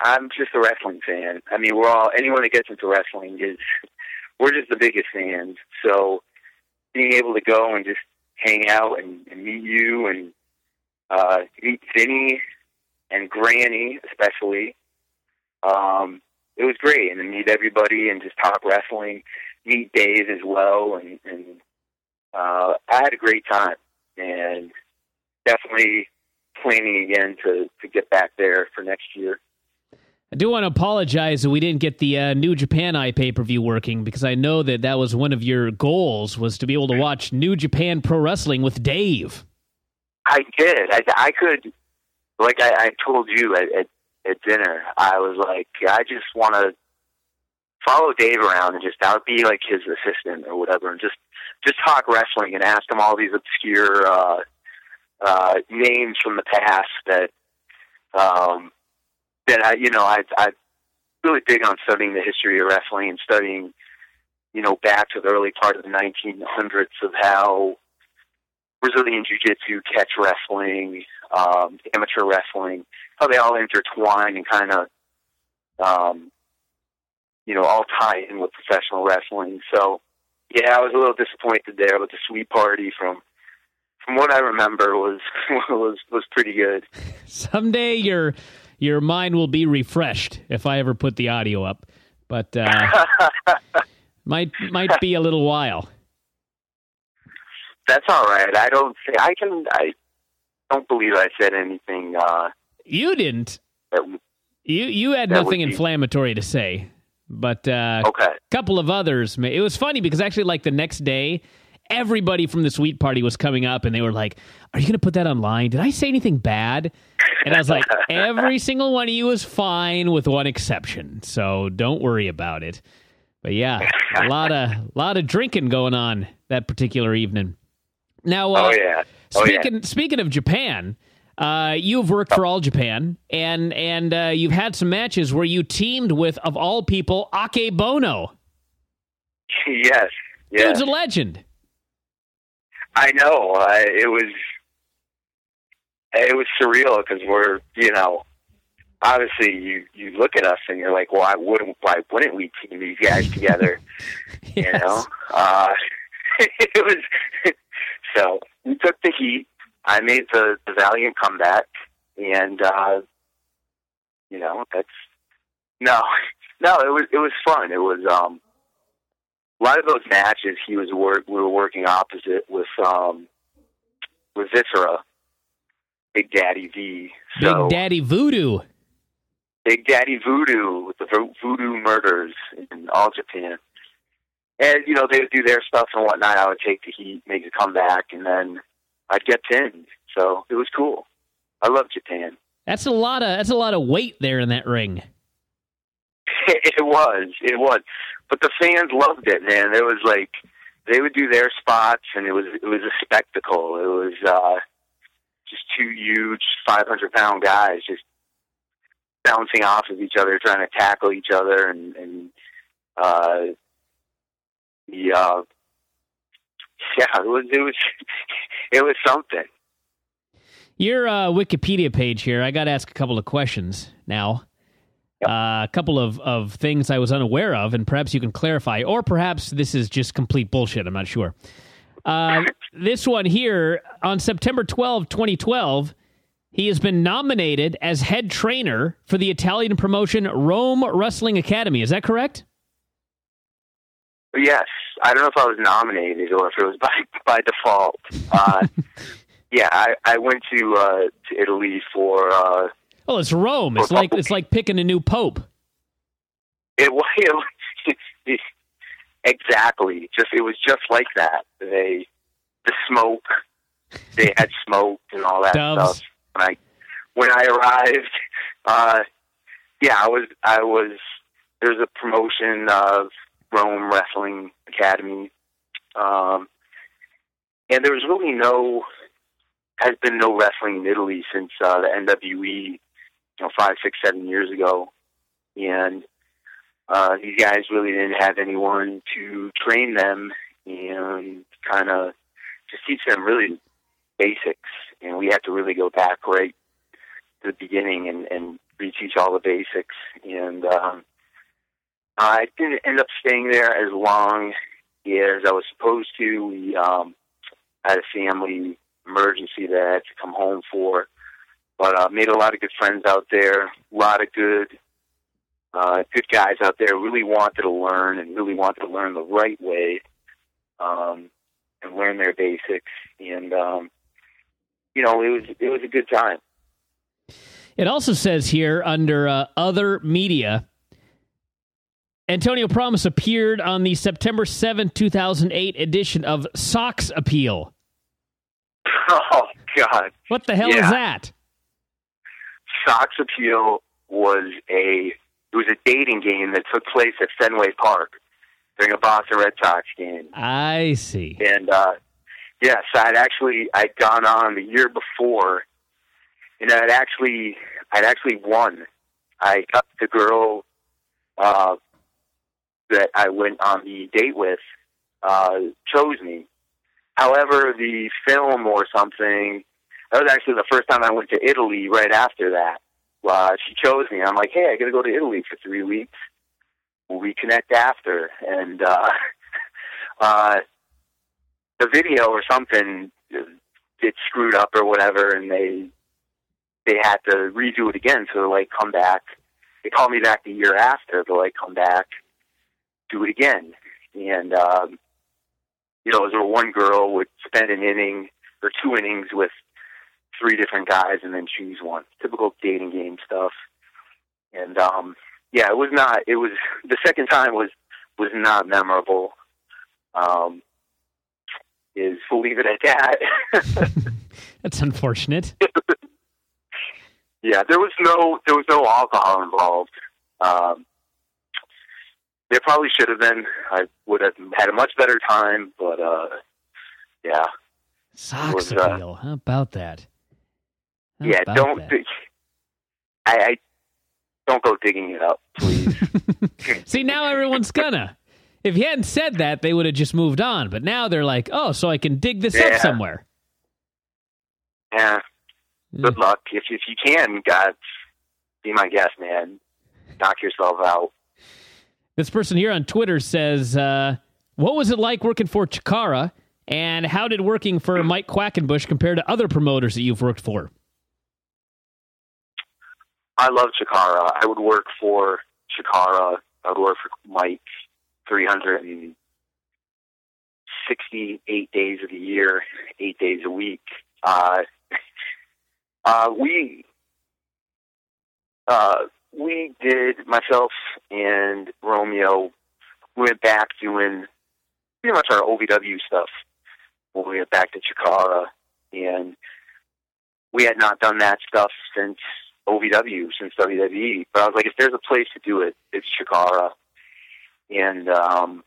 Speaker 2: I'm just a wrestling fan. I mean, we're all anyone that gets into wrestling is we're just the biggest fans. So being able to go and just hang out and, and meet you and uh, meet Vinny and Granny especially, um, it was great. And to meet everybody and just talk wrestling, meet Dave as well, and, and uh, I had a great time. And definitely planning again to to get back there for next year.
Speaker 1: I do want to apologize that we didn't get the uh, New Japan Eye pay per view working because I know that that was one of your goals was to be able to watch New Japan Pro Wrestling with Dave.
Speaker 2: I did. I, I could, like I, I told you at, at at dinner. I was like, I just want to follow Dave around and just I would be like his assistant or whatever, and just just talk wrestling and ask him all these obscure uh, uh, names from the past that um, that I, you know, I I really big on studying the history of wrestling and studying, you know, back to the early part of the 1900s of how Brazilian Jiu-Jitsu, catch wrestling, um, amateur wrestling, how they all intertwine and kind of, um, you know, all tie in with professional wrestling. So, yeah, I was a little disappointed there, but the suite party from from what I remember was was was pretty good.
Speaker 1: Someday your your mind will be refreshed if I ever put the audio up, but uh, might might be a little while.
Speaker 2: That's all right. I don't say I can. I don't believe I said anything. Uh,
Speaker 1: You didn't.
Speaker 2: that,
Speaker 1: You you had nothing inflammatory to say, but uh,
Speaker 2: okay.
Speaker 1: a couple of others. It was funny because actually, like the next day, everybody from the suite party was coming up, and they were like, "Are you going to put that online? Did I say anything bad?" And I was like, "Every single one of you is fine, with one exception. So don't worry about it." But yeah, a lot of a lot of drinking going on that particular evening. Now, uh,
Speaker 2: Oh yeah. Oh yeah.
Speaker 1: Speaking speaking of Japan, uh, you've worked for All Japan, and and uh, you've had some matches where you teamed with, of all people, Akebono.
Speaker 2: yes. Yes.
Speaker 1: Dude's a legend.
Speaker 2: I know. I, it was it was surreal because we're you know obviously you you look at us and you're like, why wouldn't why wouldn't we team these guys together?
Speaker 1: yes.
Speaker 2: You know, uh, it was so we took the heat. I made the, the valiant comeback, and uh, you know that's no, no. It was it was fun. It was um, a lot of those matches. He was work. We were working opposite with um, with Viscera, Big Daddy V.
Speaker 1: Big Daddy Voodoo.
Speaker 2: Big Daddy Voodoo with the Voodoo Murders in all Japan. And, you know, they would do their stuff and whatnot. I would take the heat, make a comeback, and then I'd get pinned. So it was cool. I love Japan.
Speaker 1: That's a lot of that's a lot of weight there in that ring.
Speaker 2: it was. It was. But the fans loved it, man. It was like, they would do their spots, and it was it was a spectacle. It was uh, just two huge 500 pound guys just bouncing off of each other, trying to tackle each other, and, and uh, the uh, yeah, it was it was it was something.
Speaker 1: Your uh, Wikipedia page here, I got to ask a couple of questions now. Yep. Uh, a couple of, of things I was unaware of, and perhaps you can clarify, or perhaps this is just complete bullshit. I'm not sure. Uh, this one here on September 12, 2012, he has been nominated as head trainer for the Italian promotion Rome Wrestling Academy. Is that correct?
Speaker 2: Yes. I don't know if I was nominated or if it was by by default. Uh, yeah, I, I went to uh, to Italy for. Uh,
Speaker 1: oh, it's Rome. It's like it's like picking a new pope.
Speaker 2: It was exactly just it was just like that. They the smoke. They had smoke and all that
Speaker 1: Doves.
Speaker 2: stuff. When I when I arrived, uh, yeah, I was I was there's a promotion of Rome Wrestling Academy, um, and there was really no has been no wrestling in Italy since uh, the NWE, you know, five, six, seven years ago, and uh, these guys really didn't have anyone to train them and kind of just teach them really basics. And we had to really go back right to the beginning and, and reteach all the basics. And um, I didn't end up staying there as long as I was supposed to. We um, had a family emergency that I had to come home for. But uh, made a lot of good friends out there. A lot of good, uh, good guys out there. Really wanted to learn and really wanted to learn the right way, um, and learn their basics. And um, you know, it was it was a good time.
Speaker 1: It also says here under uh, other media. Antonio Promise appeared on the September 7, 2008 edition of Sox Appeal.
Speaker 2: Oh God!
Speaker 1: What the hell
Speaker 2: Yeah.
Speaker 1: is that?
Speaker 2: Sox Appeal was a it was a dating game that took place at Fenway Park during a Boston Red Sox game.
Speaker 1: I see.
Speaker 2: And uh yes, I'd actually I'd gone on the year before and I'd actually I'd actually won. I got the girl uh that I went on the date with uh chose me. However, the film or something that was actually the first time I went to Italy right after that. Uh, she chose me. I'm like, hey, I got to go to Italy for three weeks. We'll reconnect after. And uh, uh, the video or something it screwed up or whatever, and they they had to redo it again. So they like, come back. They called me back the year after. They're like, come back, do it again. And um, you know, was one girl would spend an inning or two innings with three different guys and then choose one. Typical dating game stuff. And um yeah, it was not it was the second time was was not memorable. Um is we'll leave it at that.
Speaker 1: That's unfortunate.
Speaker 2: yeah, there was no there was no alcohol involved. Um there probably should have been. I would have had a much better time, but uh yeah.
Speaker 1: Sox
Speaker 2: was, uh,
Speaker 1: How about that? How
Speaker 2: yeah,
Speaker 1: about
Speaker 2: don't
Speaker 1: that?
Speaker 2: dig- I, I don't go digging it up, please.
Speaker 1: See, now everyone's gonna. If you hadn't said that, they would have just moved on. But now they're like, oh, so I can dig this up somewhere.
Speaker 2: yeah. Good luck. If if you can, God, be my guest, man. Knock yourself out.
Speaker 1: This person here on Twitter says, uh, "What was it like working for Chikara, and how did working for Mike Quackenbush compare to other promoters that you've worked for?"
Speaker 2: I love Chikara. I would work for Chikara. I would work for Mike 368 days of the year, eight days a week. Uh, uh, we uh, we did myself and Romeo. We went back doing pretty much our OVW stuff when we went back to Chikara, and we had not done that stuff since OVW since WWE. But I was like, if there's a place to do it, it's Chikara. And um,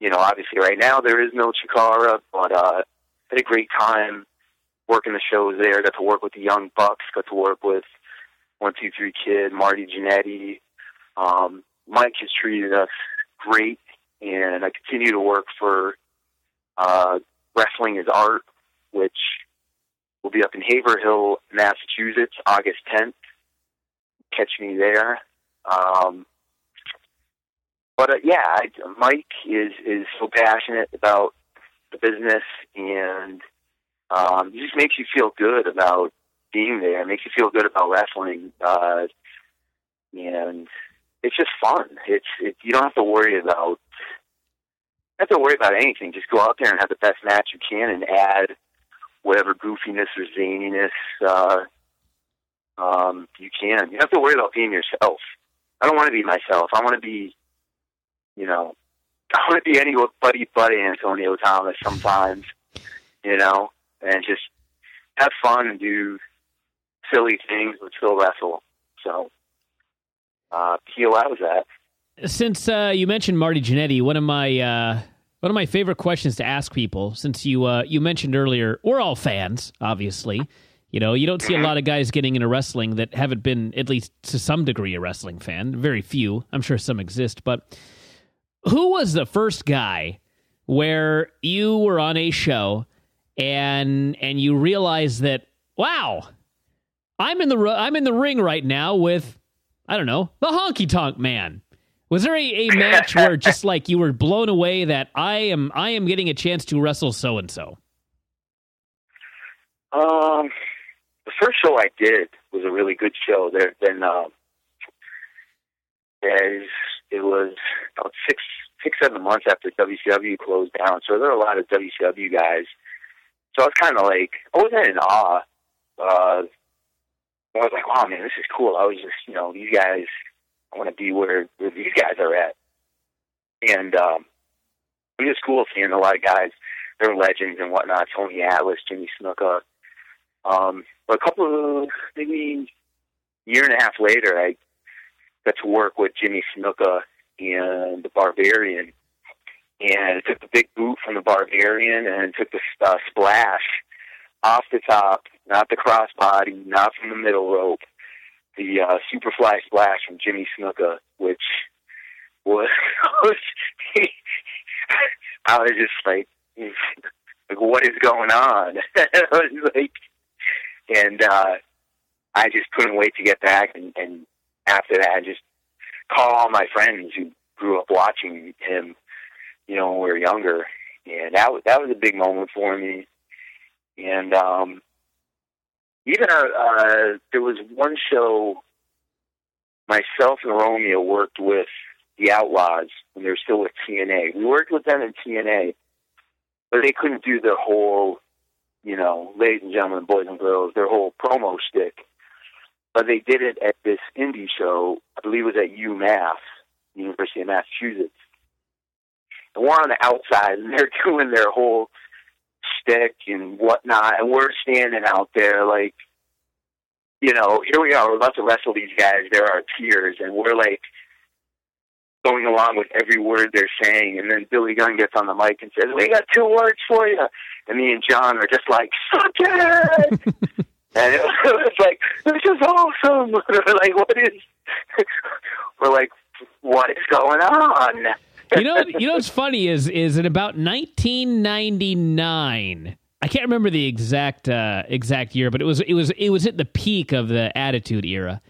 Speaker 2: you know, obviously right now there is no Chikara, but uh, had a great time working the shows there. Got to work with the Young Bucks. Got to work with One Two Three Kid, Marty Jannetty. Um, Mike has treated us great, and I continue to work for uh, Wrestling is Art, which will be up in Haverhill, Massachusetts, August 10th. Catch me there. Um, but uh, yeah, I, Mike is is so passionate about the business, and um, it just makes you feel good about being there. It makes you feel good about wrestling, uh, and it's just fun. It's it, you don't have to worry about have to worry about anything. Just go out there and have the best match you can, and add whatever goofiness or zaniness uh, um, you can. You have to worry about being yourself. I don't want to be myself. I want to be, you know, I want to be anybody but Antonio Thomas sometimes, you know, and just have fun and do silly things but still wrestle. So, uh, POI was that.
Speaker 1: Since uh, you mentioned Marty Jannetty, one of my uh, one of my favorite questions to ask people, since you uh, you mentioned earlier, we're all fans, obviously. You know, you don't see a lot of guys getting into wrestling that haven't been at least to some degree a wrestling fan. Very few. I'm sure some exist, but who was the first guy where you were on a show and and you realized that wow, I'm in the I'm in the ring right now with I don't know the Honky Tonk Man. Was there a, a match where just like you were blown away that I am I am getting a chance to wrestle so and so?
Speaker 2: Um, the first show I did was a really good show. There, then um, as it was about six six seven months after WCW closed down, so there were a lot of WCW guys. So I was kind of like I wasn't in awe. Uh, I was like, wow, man, this is cool. I was just, you know, these guys I want to be where, where these guys are at. And um, it was cool seeing a lot of guys. They're legends and whatnot. Tony Atlas, Jimmy Snuka. Um, but a couple of maybe year and a half later, I got to work with Jimmy Snuka and the Barbarian, and took the big boot from the Barbarian and took the uh, splash off the top, not the crossbody, not from the middle rope, the uh, Superfly Splash from Jimmy Snuka, which was, I was just like, like, what is going on? I was like, and uh, I just couldn't wait to get back. And, and after that, I just call all my friends who grew up watching him, you know, when we were younger, and that was that was a big moment for me. And um, even uh, uh, there was one show myself and Romeo worked with the Outlaws when they were still with TNA. We worked with them in TNA, but they couldn't do the whole, you know, ladies and gentlemen, boys and girls, their whole promo stick. But they did it at this indie show, I believe it was at UMass, University of Massachusetts. And we're on the outside, and they're doing their whole stick and whatnot, and we're standing out there like, you know, here we are, we're about to wrestle these guys. There are tears, and we're like going along with every word they're saying. And then Billy Gunn gets on the mic and says, "We got two words for you," and me and John are just like, "Suck it!" and it was like, "This is awesome." we're like, "What is?" we're like, "What is going on?"
Speaker 1: You know, you know what's funny is is in about 1999. I can't remember the exact uh, exact year, but it was it was it was at the peak of the Attitude Era,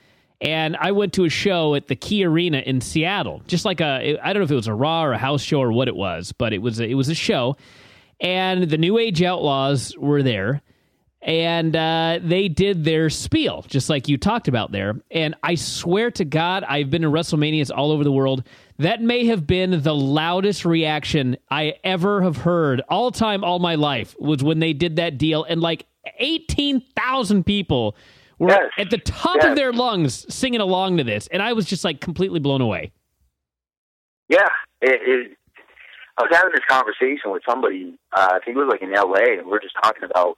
Speaker 1: and I went to a show at the Key Arena in Seattle, just like a I don't know if it was a Raw or a house show or what it was, but it was it was a show, and the New Age Outlaws were there, and uh, they did their spiel just like you talked about there, and I swear to God, I've been to WrestleManias all over the world. That may have been the loudest reaction I ever have heard all time, all my life, was when they did that deal. And like 18,000 people were
Speaker 2: Yes.
Speaker 1: at the top
Speaker 2: Yes.
Speaker 1: of their lungs singing along to this. And I was just like completely blown away.
Speaker 2: Yeah, it, it, I was having this conversation with somebody. Uh, I think it was like in L.A. and we are just talking about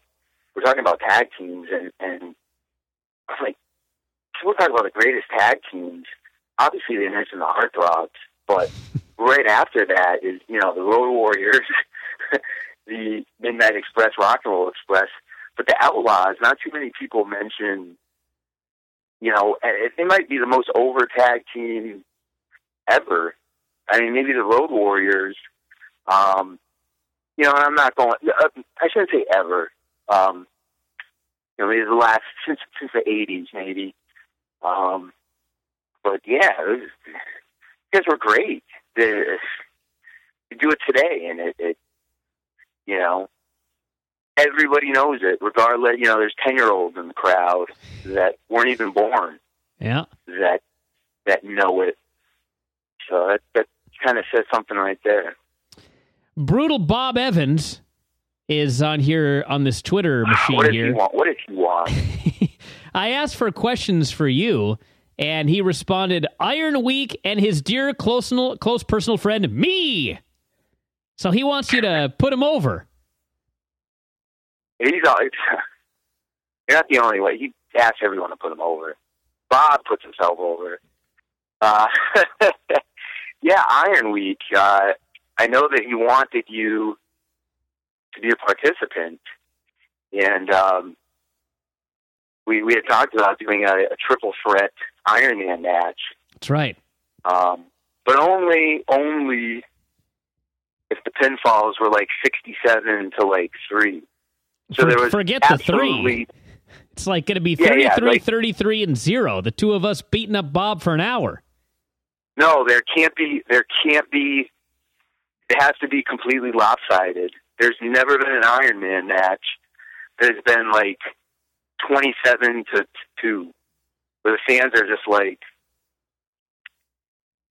Speaker 2: we're talking about tag teams, and and I was like, people talk about the greatest tag teams. Obviously, they mentioned the Heartthrobs, but right after that is you know the Road Warriors, the Midnight Express, Rock and Roll Express, but the Outlaws. Not too many people mention. You know, they might be the most over tag team ever. I mean, maybe the Road Warriors. Um, you know, I'm not going. Uh, I shouldn't say ever. Um, you know, maybe the last since since the '80s, maybe. Um, but yeah, it was, guys were great. The, you do it today, and it, it, you know, everybody knows it. Regardless, you know, there's ten year olds in the crowd that weren't even born.
Speaker 1: Yeah.
Speaker 2: That that know it. So that that kind of says something right there.
Speaker 1: Brutal Bob Evans is on here on this Twitter machine
Speaker 2: what
Speaker 1: here.
Speaker 2: He want? What does he want?
Speaker 1: I asked for questions for you, and he responded, Iron Week and his dear close, close personal friend, me. So he wants you to put him over.
Speaker 2: He's all, you're not the only way. He asks everyone to put him over. Bob puts himself over. Uh, yeah, Iron Week. Uh, I know that he wanted you to be a participant, and um, we we had talked about doing a, a triple threat Ironman match.
Speaker 1: That's right.
Speaker 2: Um, but only only if the pinfalls were like sixty-seven to like three. So
Speaker 1: For,
Speaker 2: there was
Speaker 1: forget the three. It's like going to be 33,
Speaker 2: yeah, yeah, like,
Speaker 1: 33, and zero. The two of us beating up Bob for an hour.
Speaker 2: No, there can't be. There can't be. It has to be completely lopsided. There's never been an Iron Man match. There's been like 27 to 2. Where the fans are just like,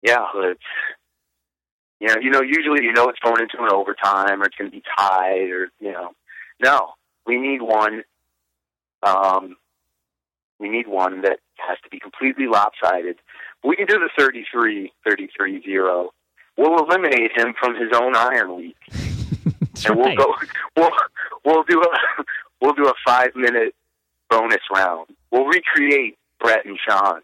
Speaker 2: yeah, it's, you know, you know, usually you know it's going into an overtime or it's going to be tied or, you know, no, we need one, um, we need one that has to be completely lopsided. We can do the 33, 33 0. We'll eliminate him from his own Iron Week. and we'll
Speaker 1: right.
Speaker 2: go, we'll, we'll do a, we'll do a five minute bonus round. We'll recreate Bret and Shawn.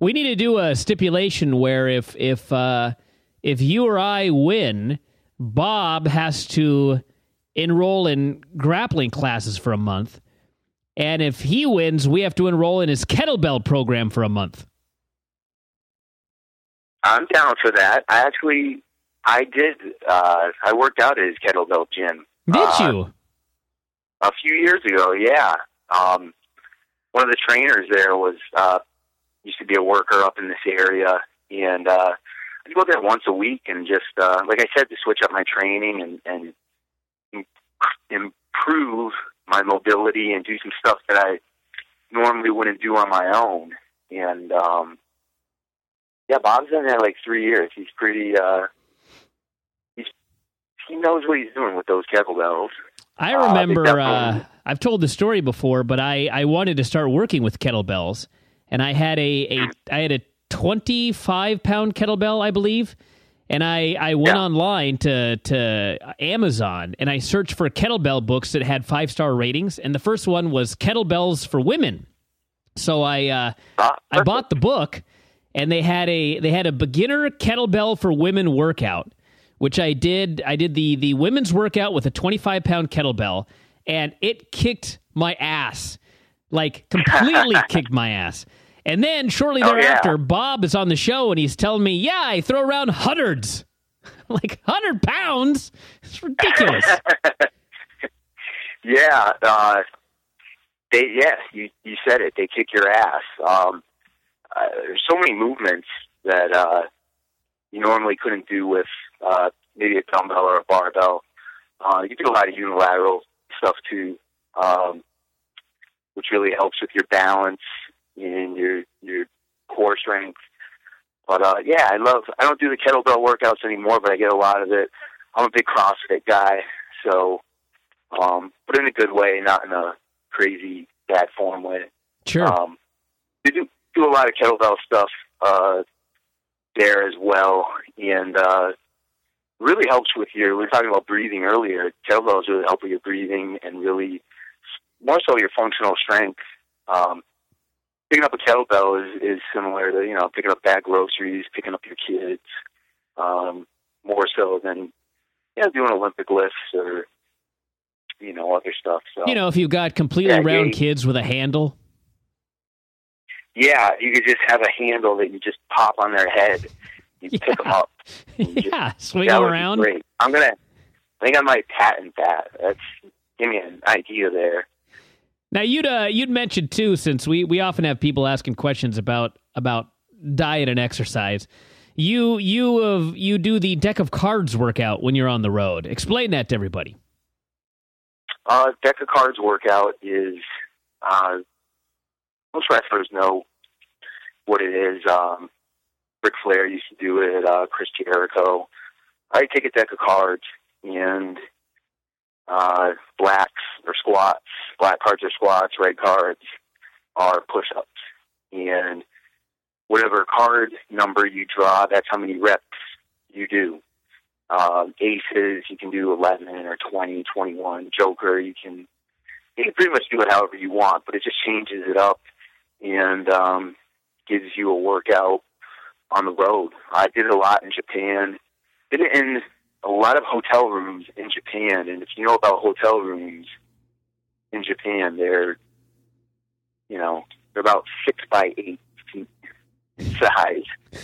Speaker 1: We need to do a stipulation where if if uh, if you or I win, Bob has to enroll in grappling classes for a month, and if he wins, we have to enroll in his kettlebell program for a month.
Speaker 2: I'm down for that. I actually, I did. Uh, I worked out at his kettlebell gym.
Speaker 1: Did
Speaker 2: uh,
Speaker 1: you?
Speaker 2: A few years ago, yeah. Um, one of the trainers there was uh, used to be a worker up in this area, and uh, I go there once a week and just, uh, like I said, to switch up my training and, and improve my mobility and do some stuff that I normally wouldn't do on my own. And um, yeah, Bob's been there like three years. He's pretty. Uh, he knows what he's doing with those kettlebells.
Speaker 1: I
Speaker 2: Uh,
Speaker 1: remember.
Speaker 2: definitely-
Speaker 1: Uh, I've told the story before, but I, I wanted to start working with kettlebells, and I had a, a I had a twenty five pound kettlebell, I believe, and I, I went
Speaker 2: Yeah.
Speaker 1: online to to Amazon and I searched for kettlebell books that had five star ratings, and the first one was kettlebells for women. So I uh,
Speaker 2: Ah,
Speaker 1: I bought the book, and they had a they had a beginner kettlebell for women workout, which I did. I did the the women's workout with a 25 pound kettlebell, and it kicked my ass, like completely kicked my ass. And then shortly
Speaker 2: Oh, yeah.
Speaker 1: thereafter, Bob is on the show and he's telling me, "Yeah, I throw around hundreds, like hundred pounds. It's ridiculous."
Speaker 2: yeah, uh, they yeah, you you said it. They kick your ass. Um, uh, there's so many movements that uh, you normally couldn't do with uh, maybe a dumbbell or a barbell. Uh, you do a lot of unilateral stuff too, um, which really helps with your balance and your your core strength. But uh, yeah, I love. I don't do the kettlebell workouts anymore, but I get a lot of it. I'm a big CrossFit guy, so um, but in a good way, not in a crazy bad form way.
Speaker 1: Sure.
Speaker 2: Um, they do do a lot of kettlebell stuff uh, there as well, and uh, really helps with your. We were talking about breathing earlier. Kettlebells really help with your breathing and really more so your functional strength. Um, picking up a kettlebell is is similar to you know picking up bag groceries, picking up your kids, um, more so than yeah doing Olympic lifts or you know other stuff. So
Speaker 1: You know, if you've got completely
Speaker 2: Yeah,
Speaker 1: round
Speaker 2: yeah.
Speaker 1: kids with a handle.
Speaker 2: yeah, you could just have a handle that you just pop on their head. You pick them up.
Speaker 1: yeah, swing them around.
Speaker 2: great. I'm gonna. I think I might patent that. That's give me an idea there.
Speaker 1: Now you'd uh, you'd mentioned too, since we, we often have people asking questions about about diet and exercise. You you have you do the deck of cards workout when you're on the road. Explain that to everybody.
Speaker 2: Uh, deck of cards workout is uh, most wrestlers know what it is. Um, Ric Flair used to do it. Uh, Chris Jericho. I take a deck of cards and uh, blacks or squats. Black cards are squats. Red cards are push-ups. And whatever card number you draw, that's how many reps you do. Um, aces, you can do 11 or 20, 21. Joker, you can you can pretty much do it however you want, but it just changes it up and um, gives you a workout on the road. I did a lot in Japan. Did it in a lot of hotel rooms in Japan, and if you know about hotel rooms in Japan, they're you know they're about six by eight feet in size.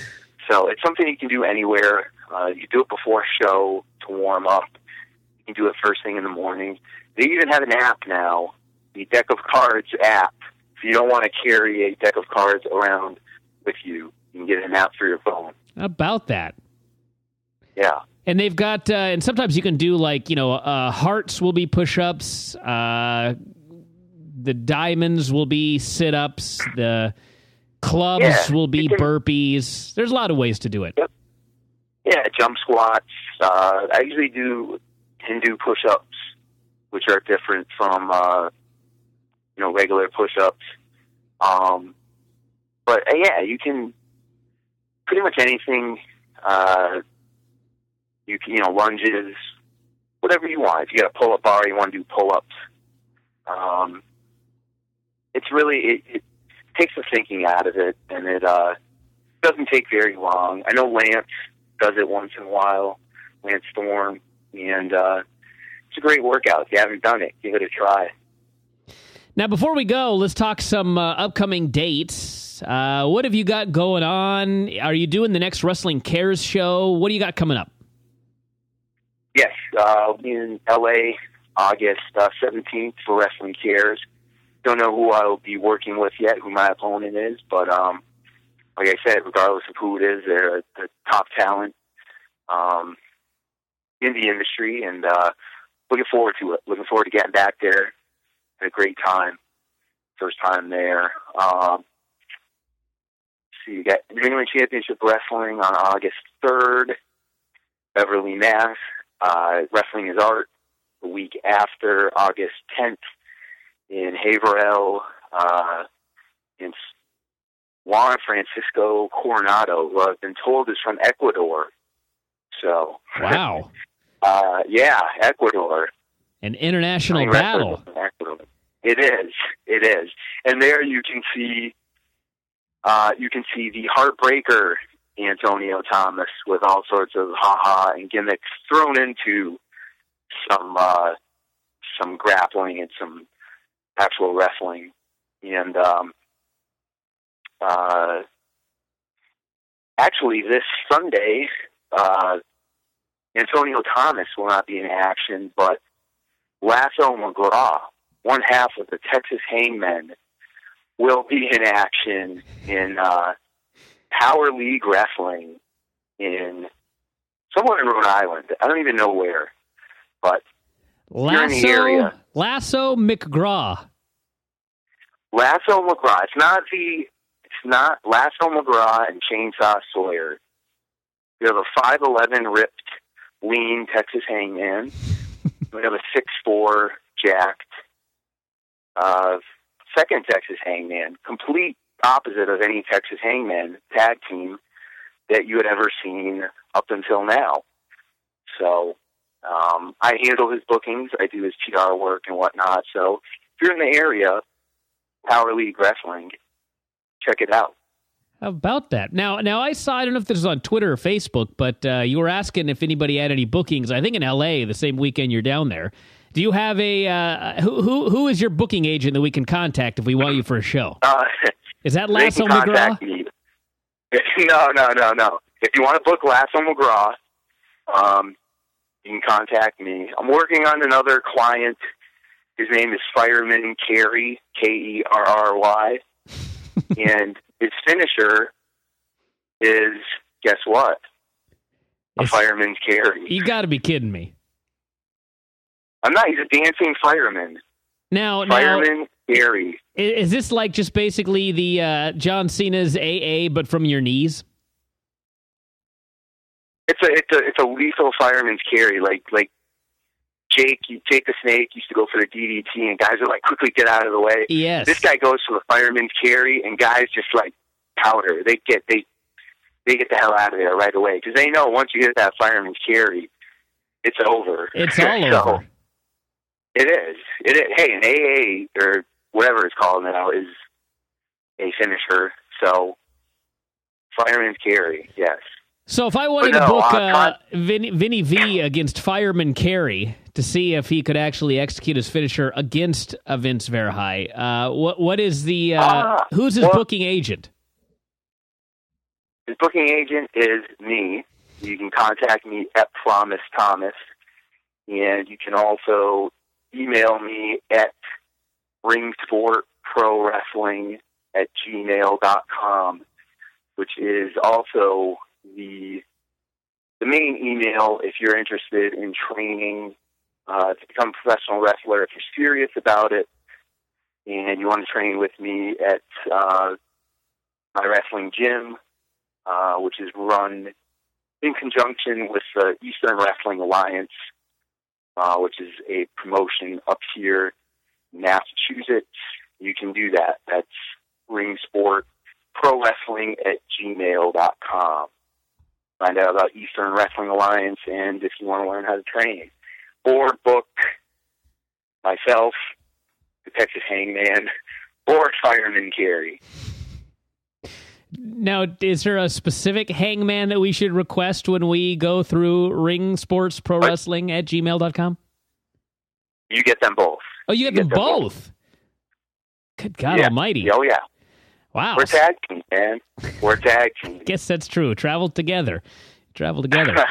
Speaker 2: So it's something you can do anywhere. Uh, you do it before a show to warm up. You can do it first thing in the morning. They even have an app now, the Deck of Cards app. If you don't want to carry a deck of cards around with you, you can get an app for your phone.
Speaker 1: About that?
Speaker 2: Yeah.
Speaker 1: And they've got, uh, and sometimes you can do like, you know, uh, hearts will be push ups, uh, the diamonds will be sit ups, the clubs
Speaker 2: Yeah,
Speaker 1: will be
Speaker 2: can-
Speaker 1: burpees. There's a lot of ways to do it. Yep.
Speaker 2: Yeah, jump squats. Uh, I usually do Hindu push-ups, which are different from uh, you know regular push-ups. Um, but uh, yeah, you can pretty much anything. Uh, you can you know lunges, whatever you want. If you got a pull-up bar, you want to do pull-ups. Um, it's really it, it takes the thinking out of it, and it uh, doesn't take very long. I know Lance does it once in a while, Lance Storm, and uh, it's a great workout. If you haven't done it, give it a try.
Speaker 1: Now, before we go, let's talk some uh, upcoming dates. Uh, what have you got going on? Are you doing the next Wrestling Cares show? What do you got coming up?
Speaker 2: Yes, uh, I'll be in LA August uh, 17th for Wrestling Cares. Don't know who I'll be working with yet, who my opponent is, but um, like I said, regardless of who it is, they're a top talent um, in the industry, and uh, looking forward to it. Looking forward to getting back there. Had a great time. First time there. Um, so you got New England Championship Wrestling on August 3rd, Beverly, Mass. Uh, Wrestling is Art the week after, August 10th, in Haverhill, uh, in Juan Francisco Coronado, who I've been told is from Ecuador. So,
Speaker 1: Wow.
Speaker 2: uh, yeah, Ecuador.
Speaker 1: An international
Speaker 2: Wrestling
Speaker 1: battle.
Speaker 2: It is. It is. And there you can see, uh, you can see the heartbreaker Antonio Thomas with all sorts of ha-ha and gimmicks thrown into some, uh, some grappling and some actual wrestling. And, um, uh, actually this Sunday, uh, Antonio Thomas will not be in action, but Lasso McGraw, one half of the Texas Hangmen, will be in action in uh, Power League Wrestling in somewhere in Rhode Island. I don't even know where, but you're in the
Speaker 1: Lasso,
Speaker 2: area.
Speaker 1: Lasso McGraw.
Speaker 2: Lasso McGraw. It's not the. It's not Lasso McGraw and Chainsaw Sawyer. You have a five eleven ripped, lean Texas Hangman. We have a six four jacked, uh, second Texas Hangman. Complete opposite of any Texas Hangman tag team that you had ever seen up until now. So um, I handle his bookings. I do his PR work and whatnot. So if you're in the area, Power League Wrestling check it out.
Speaker 1: How about that? Now, now I saw. I don't know if this was on Twitter or Facebook, but uh, you were asking if anybody had any bookings. I think in L.A. the same weekend you're down there. Do you have a uh, who, who who is your booking agent that we can contact if we want you for a show?
Speaker 2: Uh,
Speaker 1: Is that Lasso McGraw?
Speaker 2: me. no, no, no, no. If you want to book Lasso McGraw, um, you can contact me. I'm working on another client. His name is Fireman Kerry, K E R R Y, and his finisher is guess what? A
Speaker 1: It's-
Speaker 2: fireman's carry.
Speaker 1: You got to be kidding me.
Speaker 2: I'm not. He's a dancing fireman.
Speaker 1: Now, now
Speaker 2: Fireman carry.
Speaker 1: is this like just basically the uh, John Cena's AA, but from your knees?
Speaker 2: It's a it's a it's a lethal fireman's carry. Like like Jake, Jake the Snake used to go for the DDT, and guys are like, quickly get out of the way.
Speaker 1: Yes.
Speaker 2: This guy goes for the fireman's carry, and guys just like powder. They get they they get the hell out of there right away because they know once you hit that fireman's carry, it's over.
Speaker 1: It's all
Speaker 2: So,
Speaker 1: over.
Speaker 2: It is. It is. Hey, an AA or whatever it's called now is a finisher. So fireman's carry, yes.
Speaker 1: So if I wanted
Speaker 2: But
Speaker 1: to book
Speaker 2: uh,
Speaker 1: uh,
Speaker 2: Con-
Speaker 1: Vinny, V against Fireman Kerry to see if he could actually execute his finisher against a Vince Verhei, uh, what what is the uh,
Speaker 2: Ah,
Speaker 1: who's his
Speaker 2: well-
Speaker 1: booking agent?
Speaker 2: His booking agent is me. You can contact me at Promise Thomas, and you can also email me at ringsportprowrestling at gmail.com, which is also the the main email if you're interested in training uh, to become a professional wrestler. If you're serious about it and you want to train with me at uh, my wrestling gym, uh, which is run in conjunction with the Eastern Wrestling Alliance, uh, which is a promotion up here in Massachusetts. You can do that. That's ringsport pro wrestling at gmail.com. Find out about Eastern Wrestling Alliance and if you want to learn how to train. Or book myself, the Texas Hangman, or Fireman Kerry.
Speaker 1: Now, is there a specific hangman that we should request when we go through Ring Sports Pro Wrestling at gmail.com?
Speaker 2: You get them both.
Speaker 1: Oh, you get
Speaker 2: You
Speaker 1: them
Speaker 2: get them both.
Speaker 1: both. Good God
Speaker 2: Yeah.
Speaker 1: Almighty!
Speaker 2: Oh, yeah.
Speaker 1: Wow,
Speaker 2: We're tag team, man. We're tag team.
Speaker 1: guess that's true. Travel together, travel together.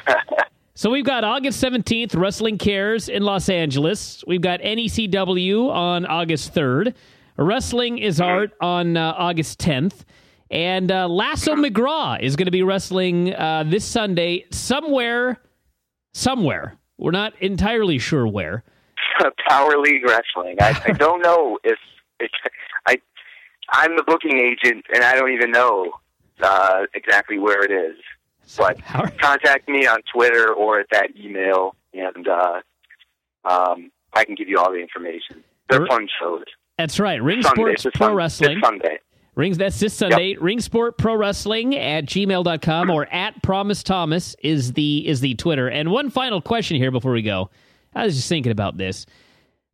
Speaker 1: So we've got August 17th, Wrestling Cares in Los Angeles. We've got NECW on August 3rd. Wrestling is Art on uh, August 10th. And uh, Lasso McGraw is going to be wrestling uh, this Sunday somewhere, somewhere. We're not entirely sure where.
Speaker 2: Power League Wrestling. I, I don't know if I. I'm the booking agent, and I don't even know uh, exactly where it is. But contact me on Twitter or at that email, and uh, um, I can give you all the information. They're fun shows.
Speaker 1: That's right. Ring
Speaker 2: Sunday.
Speaker 1: Sports Pro Wrestling.
Speaker 2: Sunday.
Speaker 1: Rings that's this Sunday. Ring Sport Pro Wrestling at gmail.com or at Promise Thomas is the is the Twitter. And one final question here before we go. I was just thinking about this.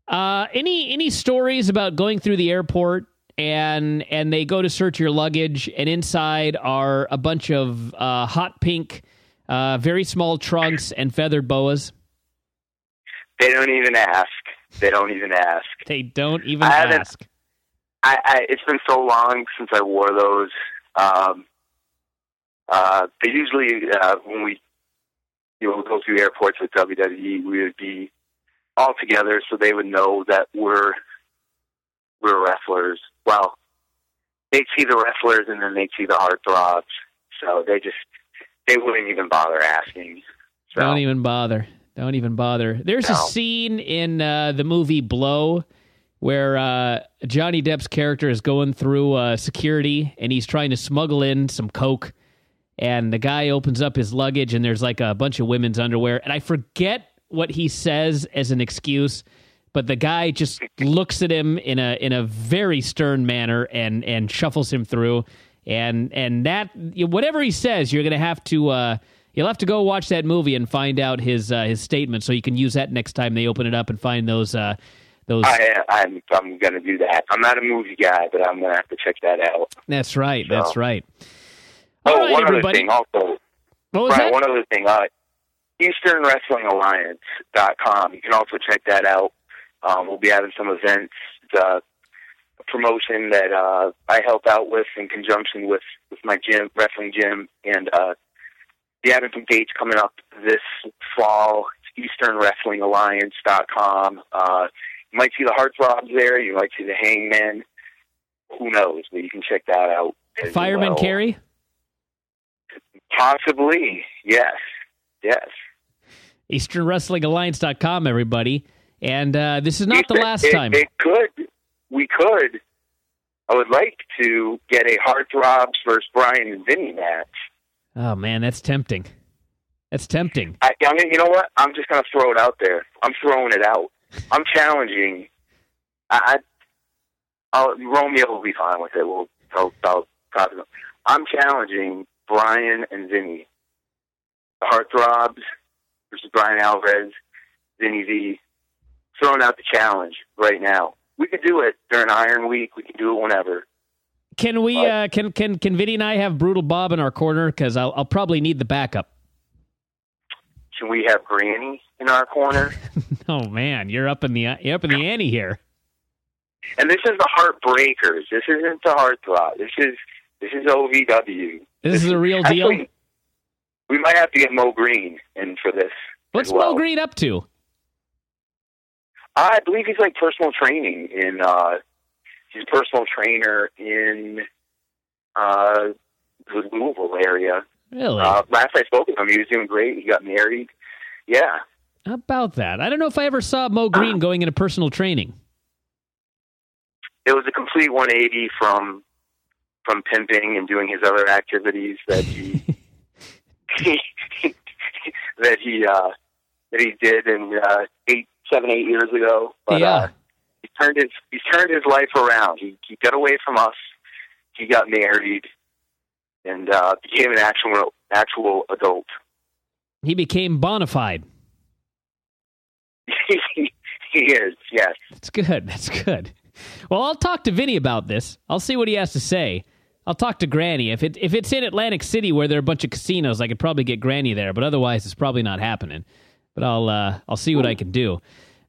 Speaker 1: Uh, any any stories about going through the airport and and they go to search your luggage and inside are a bunch of uh, hot pink, uh, very small trunks and feathered boas?
Speaker 2: They don't even ask. They don't even ask.
Speaker 1: They don't even
Speaker 2: I
Speaker 1: ask.
Speaker 2: I, I it's been so long since I wore those. Um, uh, they usually uh, when we you know go through airports with WWE, we would be all together, so they would know that we're we're wrestlers. Well, they'd see the wrestlers and then they'd see the heartthrobs, so they just they wouldn't even bother asking. So,
Speaker 1: Don't even bother. Don't even bother. There's a scene in uh, the movie Blow where uh, Johnny Depp's character is going through uh, security and he's trying to smuggle in some coke. And the guy opens up his luggage and there's like a bunch of women's underwear. And I forget what he says as an excuse, but the guy just looks at him in a in a very stern manner and and shuffles him through. And and that whatever he says, you're gonna have to. Uh, You'll have to go watch that movie and find out his uh, his statement, so you can use that next time they open it up and find those uh, those.
Speaker 2: I, I'm I'm going to do that. I'm not a movie guy, but I'm going to have to check that out.
Speaker 1: That's right. That's
Speaker 2: So-
Speaker 1: right.
Speaker 2: Oh,
Speaker 1: All right,
Speaker 2: one
Speaker 1: everybody.
Speaker 2: other thing also.
Speaker 1: What that?
Speaker 2: one other thing. Uh, EasternWrestlingAlliance.com. You can also check that out. Um, we'll be having some events, uh, promotion that uh, I help out with in conjunction with, with my gym, wrestling gym, and uh, be having some dates coming up this fall. It's EasternWrestlingAlliance.com. Uh, you might see the Heartthrobs there. You might see the Hangman. Who knows? But you can check that out.
Speaker 1: Fireman
Speaker 2: well.
Speaker 1: Kerry.
Speaker 2: Possibly, yes, yes.
Speaker 1: EasternWrestlingAlliance.com, everybody. And uh, this is not the last
Speaker 2: it,
Speaker 1: time.
Speaker 2: It could. We could. I would like to get a Heartthrobs versus Brian and Vinny match.
Speaker 1: oh man, that's tempting. That's tempting.
Speaker 2: I, I mean, you know what? I'm just going to throw it out there. I'm throwing it out. I'm challenging. I, I I'll, Romeo will be fine with it. We'll, I'll, I'll talk to him. I'm challenging Brian and Vinny. The Heartthrobs versus Brian Alvarez, Vinny V. Throwing out the challenge right now. We could do it during Iron Week. We can do it whenever.
Speaker 1: Can we? Uh, can can can Vinny and I have Brutal Bob in our corner? Because I'll I'll probably need the backup.
Speaker 2: Can we have Granny in our corner?
Speaker 1: Oh man, you're up in the you're up in the ante here.
Speaker 2: and this is the Heartbreakers. This isn't the Heartthrob. This is this is OVW.
Speaker 1: This is a real deal.
Speaker 2: Actually, we might have to get Mo Green in for this.
Speaker 1: What's
Speaker 2: well.
Speaker 1: Mo Green up to?
Speaker 2: I believe he's like personal training in. uh He's a personal trainer in uh the Louisville area.
Speaker 1: Really?
Speaker 2: Uh, last I spoke with him, he was doing great. He got married. Yeah,
Speaker 1: How about that? I don't know if I ever saw Mo Green going into personal training.
Speaker 2: it was a complete 180 from from pimping and doing his other activities that he that he uh that he did in uh eight seven eight years ago but
Speaker 1: yeah.
Speaker 2: uh he turned his he turned his life around he he got away from us he got married and uh became an actual actual adult
Speaker 1: He became bona fide.
Speaker 2: he is yes
Speaker 1: That's good. That's good. Well, I'll talk to Vinny about this. I'll see what he has to say. I'll talk to Granny. If it if it's in Atlantic City where there are a bunch of casinos, I could probably get Granny there. But otherwise, it's probably not happening. But I'll uh, I'll see what I can do.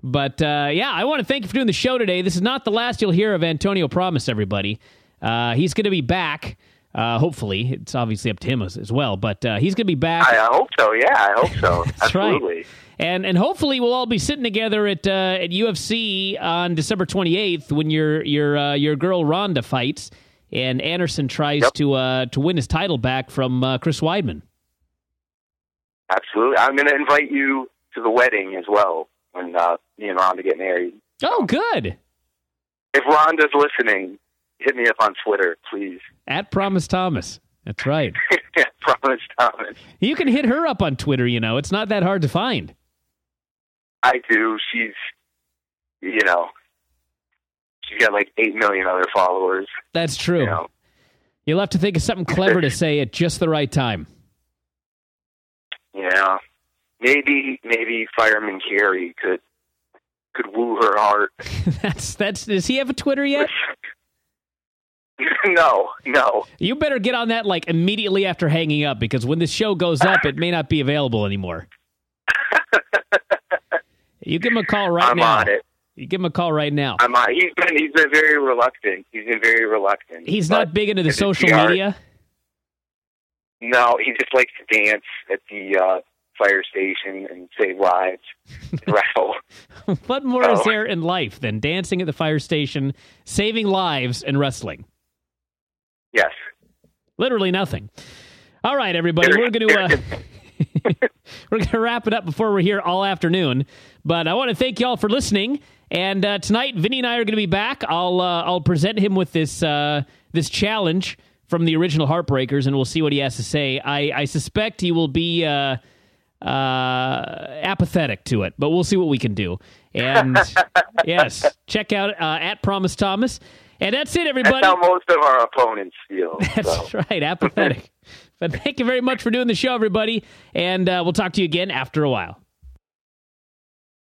Speaker 1: But uh, yeah, I want to thank you for doing the show today. This is not the last you'll hear of Antonio Promise, everybody. Uh, he's going to be back. Uh, hopefully, it's obviously up to him as, as well. But uh, he's going to be back.
Speaker 2: I, I hope so yeah I hope so
Speaker 1: That's right.
Speaker 2: absolutely
Speaker 1: And and hopefully we'll all be sitting together at uh, at UFC on December 28th when your your uh, your girl Ronda fights and Anderson tries
Speaker 2: Yep.
Speaker 1: to uh, to win his title back from uh, Chris Weidman.
Speaker 2: Absolutely. I'm going to invite you to the wedding as well when uh, me and Ronda get married.
Speaker 1: Oh, good.
Speaker 2: If Ronda's listening, hit me up on Twitter, please.
Speaker 1: At Promise Thomas. That's right.
Speaker 2: Promise, Thomas.
Speaker 1: You can hit her up on Twitter. You know, it's not that hard to find.
Speaker 2: I do. She's, you know, she's got like 8 million other followers.
Speaker 1: That's true.
Speaker 2: You know,
Speaker 1: You'll have to think of something clever to say at just the right time.
Speaker 2: yeah. Maybe, maybe Fireman Kerry could could woo her heart.
Speaker 1: that's that's. Does he have a Twitter yet?
Speaker 2: no, no.
Speaker 1: You better get on that like immediately after hanging up because when this show goes up, it may not be available anymore. You give him a call right
Speaker 2: I'm
Speaker 1: now.
Speaker 2: on it.
Speaker 1: You give him a call right now.
Speaker 2: I'm on. He's been he's been very reluctant. He's been very reluctant.
Speaker 1: He's
Speaker 2: but
Speaker 1: not big into the social media.
Speaker 2: No, he just likes to dance at the uh, fire station and save lives, and wrestle.
Speaker 1: what more is
Speaker 2: Oh.
Speaker 1: there in life than dancing at the fire station, saving lives, and wrestling?
Speaker 2: Yes.
Speaker 1: Literally nothing. All right, everybody, we're going to uh, we're going to wrap it up before we're here all afternoon. But I want to thank y'all for listening. And uh, tonight, Vinny and I are going to be back. I'll uh, I'll present him with this uh, this challenge from the original Heartbreakers, and we'll see what he has to say. I, I suspect he will be uh, uh, apathetic to it, but we'll see what we can do. And yes, check out uh, at Promise Thomas. And that's it, everybody.
Speaker 2: That's how most of our opponents feel.
Speaker 1: That's
Speaker 2: so.
Speaker 1: right, apathetic. but thank you very much for doing the show, everybody. And uh, we'll talk to you again after a while.